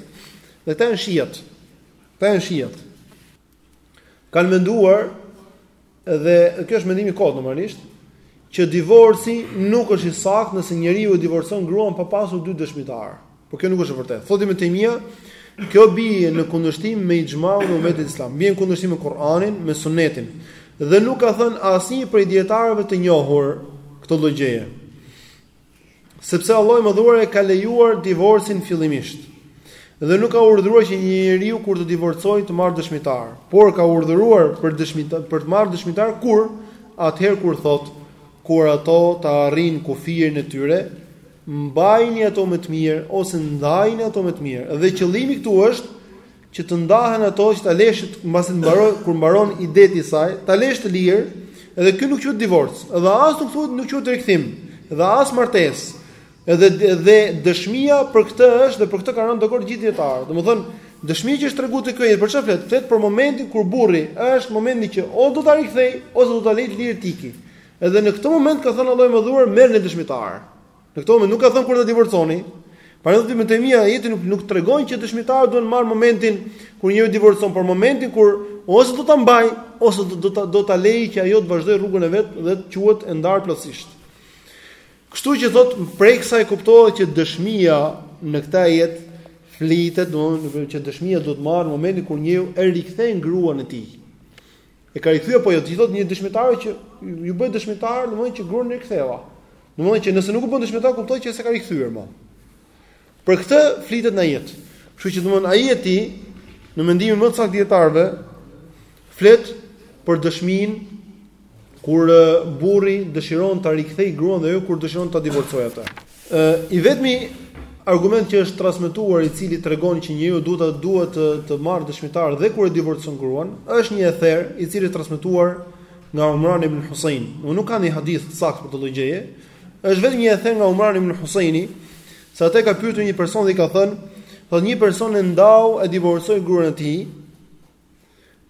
[SPEAKER 1] dhe këta janë shiat. Këta janë shiat. kanë menduar dhe kjo është mendim i kotë normalisht që divorci nuk është i saktë nëse njeriu e divorcon gruan pa pasur dy dëshmitar. Por kjo nuk është e vërtetë. Thotë Ibn Tejmije, kjo bie në kundërshtim me ixhmaun e umetit islam, bie në kundërshtim me Kur'anin, me Sunetin dhe nuk ka thënë asnjë prej dietarëve të njohur këtë lloj gjëje. Sepse Allahu i Madhëruar e ka lejuar divorcin fillimisht. Dhe nuk ka urdhëruar që një njeriu kur të divorcojë të marrë dëshmitar, por ka urdhëruar për dëshmitar për të marrë dëshmitar kur atëherë kur thotë kur ato të arrijnë kufirin e tyre, mbajini ato me të mirë ose ndajini ato me të mirë. Dhe qëllimi këtu është që të ndahen ato që ta leshë mbasi të mbarojë, kur mbaron ideti i saj, ta leshë të lirë, edhe ky nuk quhet divorc, edhe as nuk quhet nuk quhet rikthim, edhe as martesë. Edhe dhe dëshmia për këtë është dhe për këtë kanë rënë dakord gjithë dijetarët. Domethënë, dëshmia që është treguar te ky për çfarë flet? Flet për momentin kur burri është momenti që o do ta rikthej ose do ta lejë të lirë të iki. Edhe në këtë moment ka thënë Allahu me dhunë merrni dëshmitar. Në këtë moment nuk ka thënë kur ta divorconi. Pra edhe Ibn Tejmija, ajeti nuk nuk tregon që dëshmitarët duhen marr momentin kur njeriu divorcon, por momentin kur ose do ta mbaj ose do do ta do ta lejë që ajo të vazhdojë rrugën e vet dhe të quhet e ndarë plotësisht. Kështu që thot prej kësaj kuptohet që dëshmia në këtë ajet flitet, domethënë që dëshmia duhet marr momentin kur njeriu e rikthen gruan e tij. E ka rikthyer apo jo, t'i thotë një dëshmitari që ju bëj dëshmitar, domthonjë që gruan e riktheva. Domthonjë që nëse nuk u bën dëshmitar, kuptohet që s'e ka rikthyer më. Për këtë flitet në ajet. Kështu që domthonjë ajeti në mendimin më të saktë të dijetarëve flet për dëshmin kur burri dëshiron ta rikthej gruan dhe jo kur dëshiron ta divorcojë atë. Ë i vetmi argument që është transmetuar i cili tregon që njeriu duhet të duhet të të marrë dëshmitar dhe kur e divorcon gruan, është një ether i cili është transmetuar nga Umran ibn Husain. Nuk ka një hadith të saktë për këto lloj gjëje. Është vetëm një ether nga Umran ibn Husaini, se atë ka pyetur një person dhe i ka thënë, thotë një person e ndau e divorcoi gruan e tij.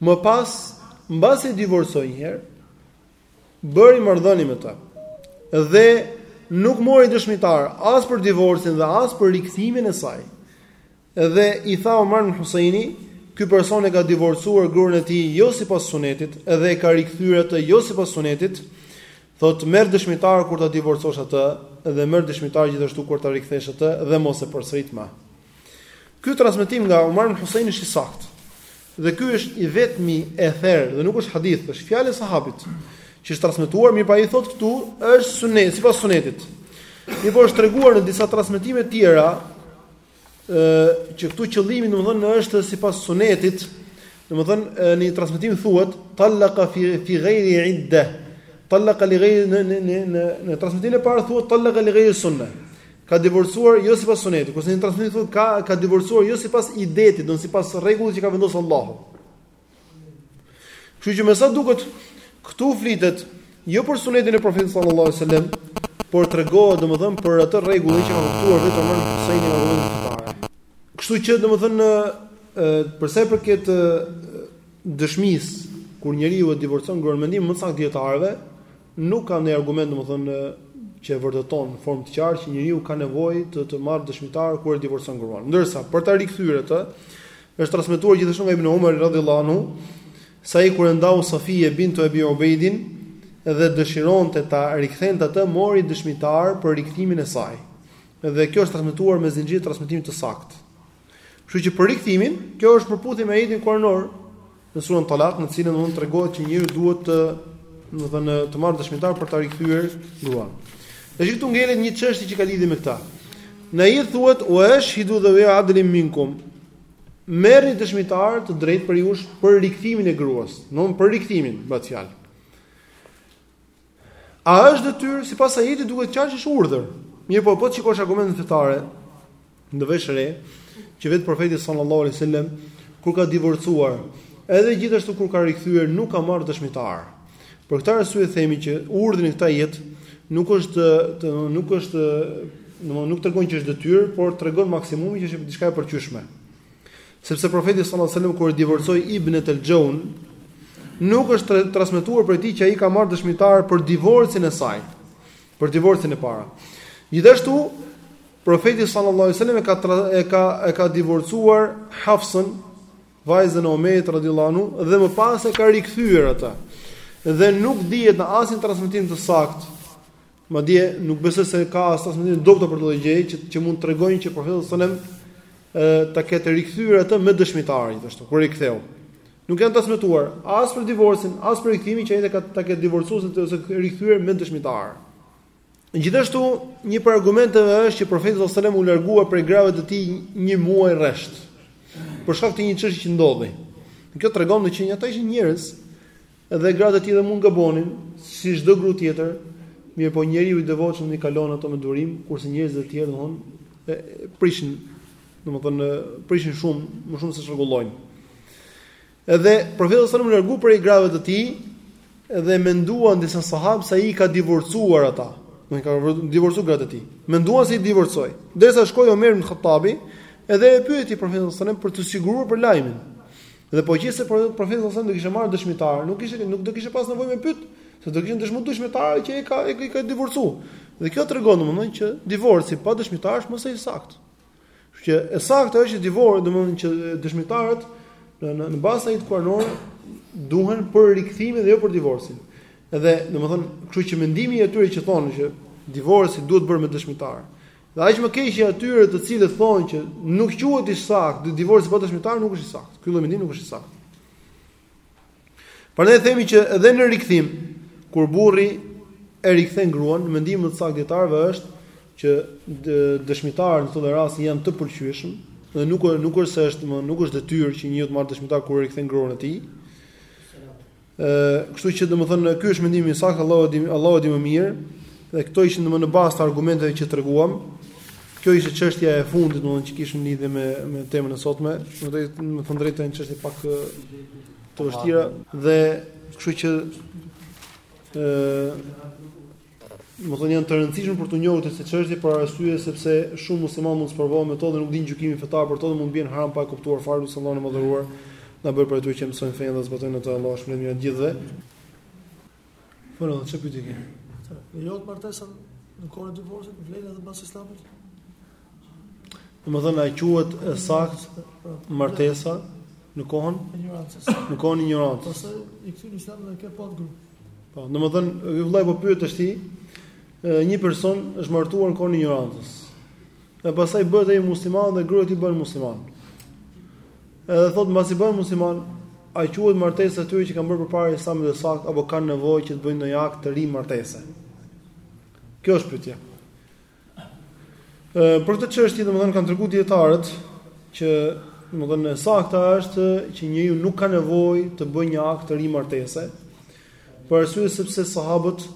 [SPEAKER 1] Më pas, mbasi e divorcoi një herë, bëri marrëdhënie me të dhe nuk mori dëshmitar as për divorcin dhe as për rikthimin e saj. Dhe i tha Umran ibn Husaini, ky person e ka divorcuar gruan e tij jo sipas sunetit dhe e ka rikthyer atë jo sipas sunetit, thotë merr dëshmitar kur ta divorcosh atë dhe merr dëshmitar gjithashtu kur ta rikthesh atë dhe mos e përsërit më. Ky transmetim nga Umran ibn Husaini është i saktë. Dhe ky është i vetmi ether, dhe nuk është hadith, është fjalë e sahabit që është transmetuar, mirëpo ai thotë këtu, është sunet, sipas sunetit. Mirëpo është treguar në disa transmetime të tjera, ë që këtu qëllimi domethënë është sipas sunetit, domethënë, në një transmetim thuhet talaqa fi fi ghairi idda. Talaqa li ghairi në në në në transmetimin e parë thuhet talaqa li ghairi sunna. ka divorcuar jo sipas sunetit, kurse në një transmetim thotë ka ka divorcuar jo sipas idetit, jo sipas rregullit që ka vendosur Allahu. Kështu që me sa duket këtu flitet jo për sunetin e Profetit sallallahu alajhi wasallam, por tregohet domethënë për atë rregullin që ka kuptuar vetë Umran ibn Husaini nga rrugë të fare. Kështu që domethënë për sa i përket dëshmisë kur njeriu e divorcon gruan mendimi më i saktë i dijetarëve, Nuk ka ndonjë argument, domethënë, që e vërteton në formë të qartë që njeriu ka nevojë të të marrë dëshmitar kur e divorcon gruan. Ndërsa, për ta rikthyer atë, është transmetuar gjithashtu nga Ibni Umari radhiyallahu anhu se ai kur e ndau Safije bintu Ebi Ubejdin dhe dëshironte ta rikthente atë, mori dëshmitar për rikthimin e saj. Dhe kjo është transmetuar me zinxhir transmetimi të saktë. Kështu që për rikthimin, kjo është përputhje me ajetin kuranor në surën Talak, në të cilën na tregohet që njeriu duhet të, do të thënë, të marrë dëshmitar për ta rikthyer gruan. Dhe këtu ngelet një çështje që ka lidhje me këtë. Në ajet thuhet wa ashhidu dhawaj adlin minkum. Merrni dëshmitar të drejtë prej jush për rikthimin e gruas, pra për rikthimin, bëhet fjalë. A është detyrë sipas ajetit duket qartë që është urdhër. Mirëpo po të shikosh argumentet fetare, do vësh re, që vetë profeti sallallahu alaihi wasallam kur ka divorcuar, edhe gjithashtu kur ka rikthyer nuk ka marrë dëshmitar. Për këtë arsye themi që urdhri në këtë ajet nuk është të, nuk është, domthonë nuk tregon që është detyrë, por tregon maksimumi që është diçka e pëlqyeshme. Sepse profeti sallallahu alajhi wasallam kur e divorcoi Ibnet al-Jawn, nuk është transmetuar prej tij që ai ka marrë dëshmitar për divorcin e saj, për divorcin e parë. Gjithashtu profeti sallallahu alajhi wasallam e ka e ka e ka divorcuar Hafsën, vajzën e Omerit radhiyallahu anhu dhe më pas e ka rikthyer atë. Dhe nuk dihet në asnjë transmetim të saktë Madje nuk besoj se ka as transmetim të dobët për këtë gjë që që mund të tregojnë që profeti sallallahu alajhi wasallam ta ketë rikthyer atë me dëshmitar gjithashtu kur i ktheu. Nuk janë transmetuar as për divorcin, as për rikthimin që ai ta ketë divorcuar ose rikthyer me dëshmitar. Gjithashtu, një prej argumenteve është që profeti sallallahu alajhi wasallam u largua prej grave të tij një muaj rresht. Për shkak të një çështje që ndodhi. Kjo tregon që ata ishin njerëz Edhe gratë e tij mund të gabonin, si çdo gru tjetër, mirëpo njeriu i devotshëm i kalon ato me durim, kurse njerëzit e tjerë, domthonë, prishin, domthonë, prishin shumë, më shumë se ç'rregullojnë. Edhe profeti sallallahu alajhi wasallam u largu prej grave të tij, dhe menduan disa sahabë se ai i ka divorcuar ata. Do të thonë ka divorcuar gratë e tij. Menduan se i divorcoi. Derisa shkoi Omer ibn Khattabi, edhe e pyeti profetin sallallahu alajhi wasallam për t'u siguruar për lajmin. Dhe po qe se profeti sallallahu alajhi wasallam do kishte marrë dëshmitar, nuk kishte nuk do kishte pas nevojë me pyet, se do kishin dëshmuar dëshmitarët që ai ka e ka divorcu. Dhe kjo tregon domethënë që divorci pa dëshmitar është i saktë. Kështu që e saktë është që divorci domethënë që dëshmitarët në në, në ajetin kuranor duhen për rikthimin dhe jo për divorcin. Edhe domethënë, kështu që mendimi i atyre që thonë që divorci duhet bërë me dëshmitar. Dhe aq më keq e atyre të cilët thonë që nuk quhet i saktë, di divorci pa dëshmitar nuk është i saktë. Ky lloj mendimi nuk është i saktë. Prandaj themi që edhe në rikthim, kur burri e rikthen gruan, mendimi më i saktë i dijetarëve është që dëshmitarët në këtë rast janë të pëlqyeshëm dhe nuk nuk është se është më nuk është detyrë që njeriu të marrë dëshmitar kur e rikthen gruan e tij. Ë, kështu që domethënë ky është mendimi i saktë, Allahu di, Allahu di më mirë. Dhe këto ishin domethënë në bazë të argumenteve që treguam. Kjo ishte çështja e fundit domethënë që kishim në lidhje me me temën e sotme, me të thënë të drejtën çështje pak të vështira dhe kështu që ë Domethënë janë të rëndësishme për t'u njohur këto çështje për arsye sepse shumë muslimanë mund të sprovohen me to dhe nuk dinë gjykimin fetar për to dhe mund të bien në haram pa e kuptuar fare. Allahu i madhëruar na bëftë prej atyre që mësojnë fenë dhe zbatojnë atë Allahu ju shpërbleftë të gjithëve. Po na çfarë pyetje ke?
[SPEAKER 2] Jo, martesa në kohën e divorcit vlen edhe pas islamit?
[SPEAKER 1] Domethënë, a quhet e saktë martesa në kohën? Në kohën e injorancës.
[SPEAKER 2] Pasë i këtër një shemë dhe ke pat gru.
[SPEAKER 1] Po, domethënë, vëllai po pyet është ti, një person është martuar në kohën e injorancës. E pastaj bëhet ai musliman dhe gruaja e tij bëhen musliman. Edhe thotë, masi bëhen musliman, a quhet martesa e tyre që kanë bërë përpara Islamit e saktë, apo kanë nevojë që të bëjnë një akt të ri martese. Kjo është pyetja. Për këtë çështje domethënë kanë treguar dijetarët që domethënë e sakta është që njeriu nuk ka nevojë të bëjë një akt të ri martese. Për arsye sepse sahabët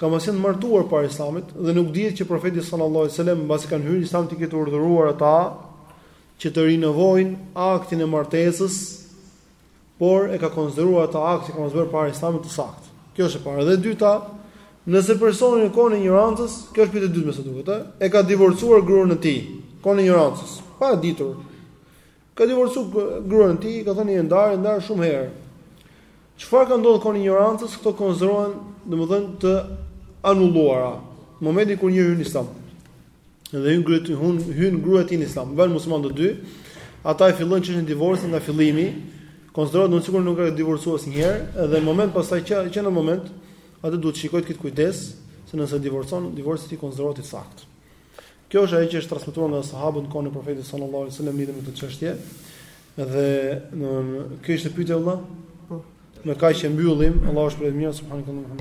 [SPEAKER 1] kanë pas qenë të martuar para Islamit dhe nuk dihet që profeti sallallahu alajhi wasallam mbasi kanë hyrë në Islam t'i ketë urdhëruar ata që të rinovojnë aktin e martesës por e ka konsideruar atë akt që kanë pas bërë para Islamit të saktë. Kjo është e para. Dhe e dyta, nëse personi në kohën e injorancës, kjo është pyetja e dytë me sa duket, ë, e ka divorcuar gruan e tij, kohën e injorancës, pa e ditur. Ka divorcuar gruan e tij, ka thënë je e ndarë, je e ndarë shumë herë. Çfarë ka ndodhur kohën e injorancës, këto konsiderohen, domethënë, të anulluara. Në momentin kur njeriu hyn në Islam. Dhe hyn gruaja, hyn hyn gruaja e tij në Islam. Bëhen musliman të dy, ata e fillojnë çështjen e divorcit nga fillimi, konsiderohet domethënë sikur nuk ka divorcuar asnjëherë dhe në moment pastaj që që në moment ai duhet të shikojë të ketë kujdes se nëse divorcon, divorci i konsiderohet i saktë. Kjo është ajo që është transmetuar nga sahabët në kohën e profetit sallallahu alajhi wasallam në lidhje me këtë çështje. Domethënë kjo ishte pyetja vëlla. Po. Me kaq e mbyllim, Allahu ju shpërbleftë subhanallahu.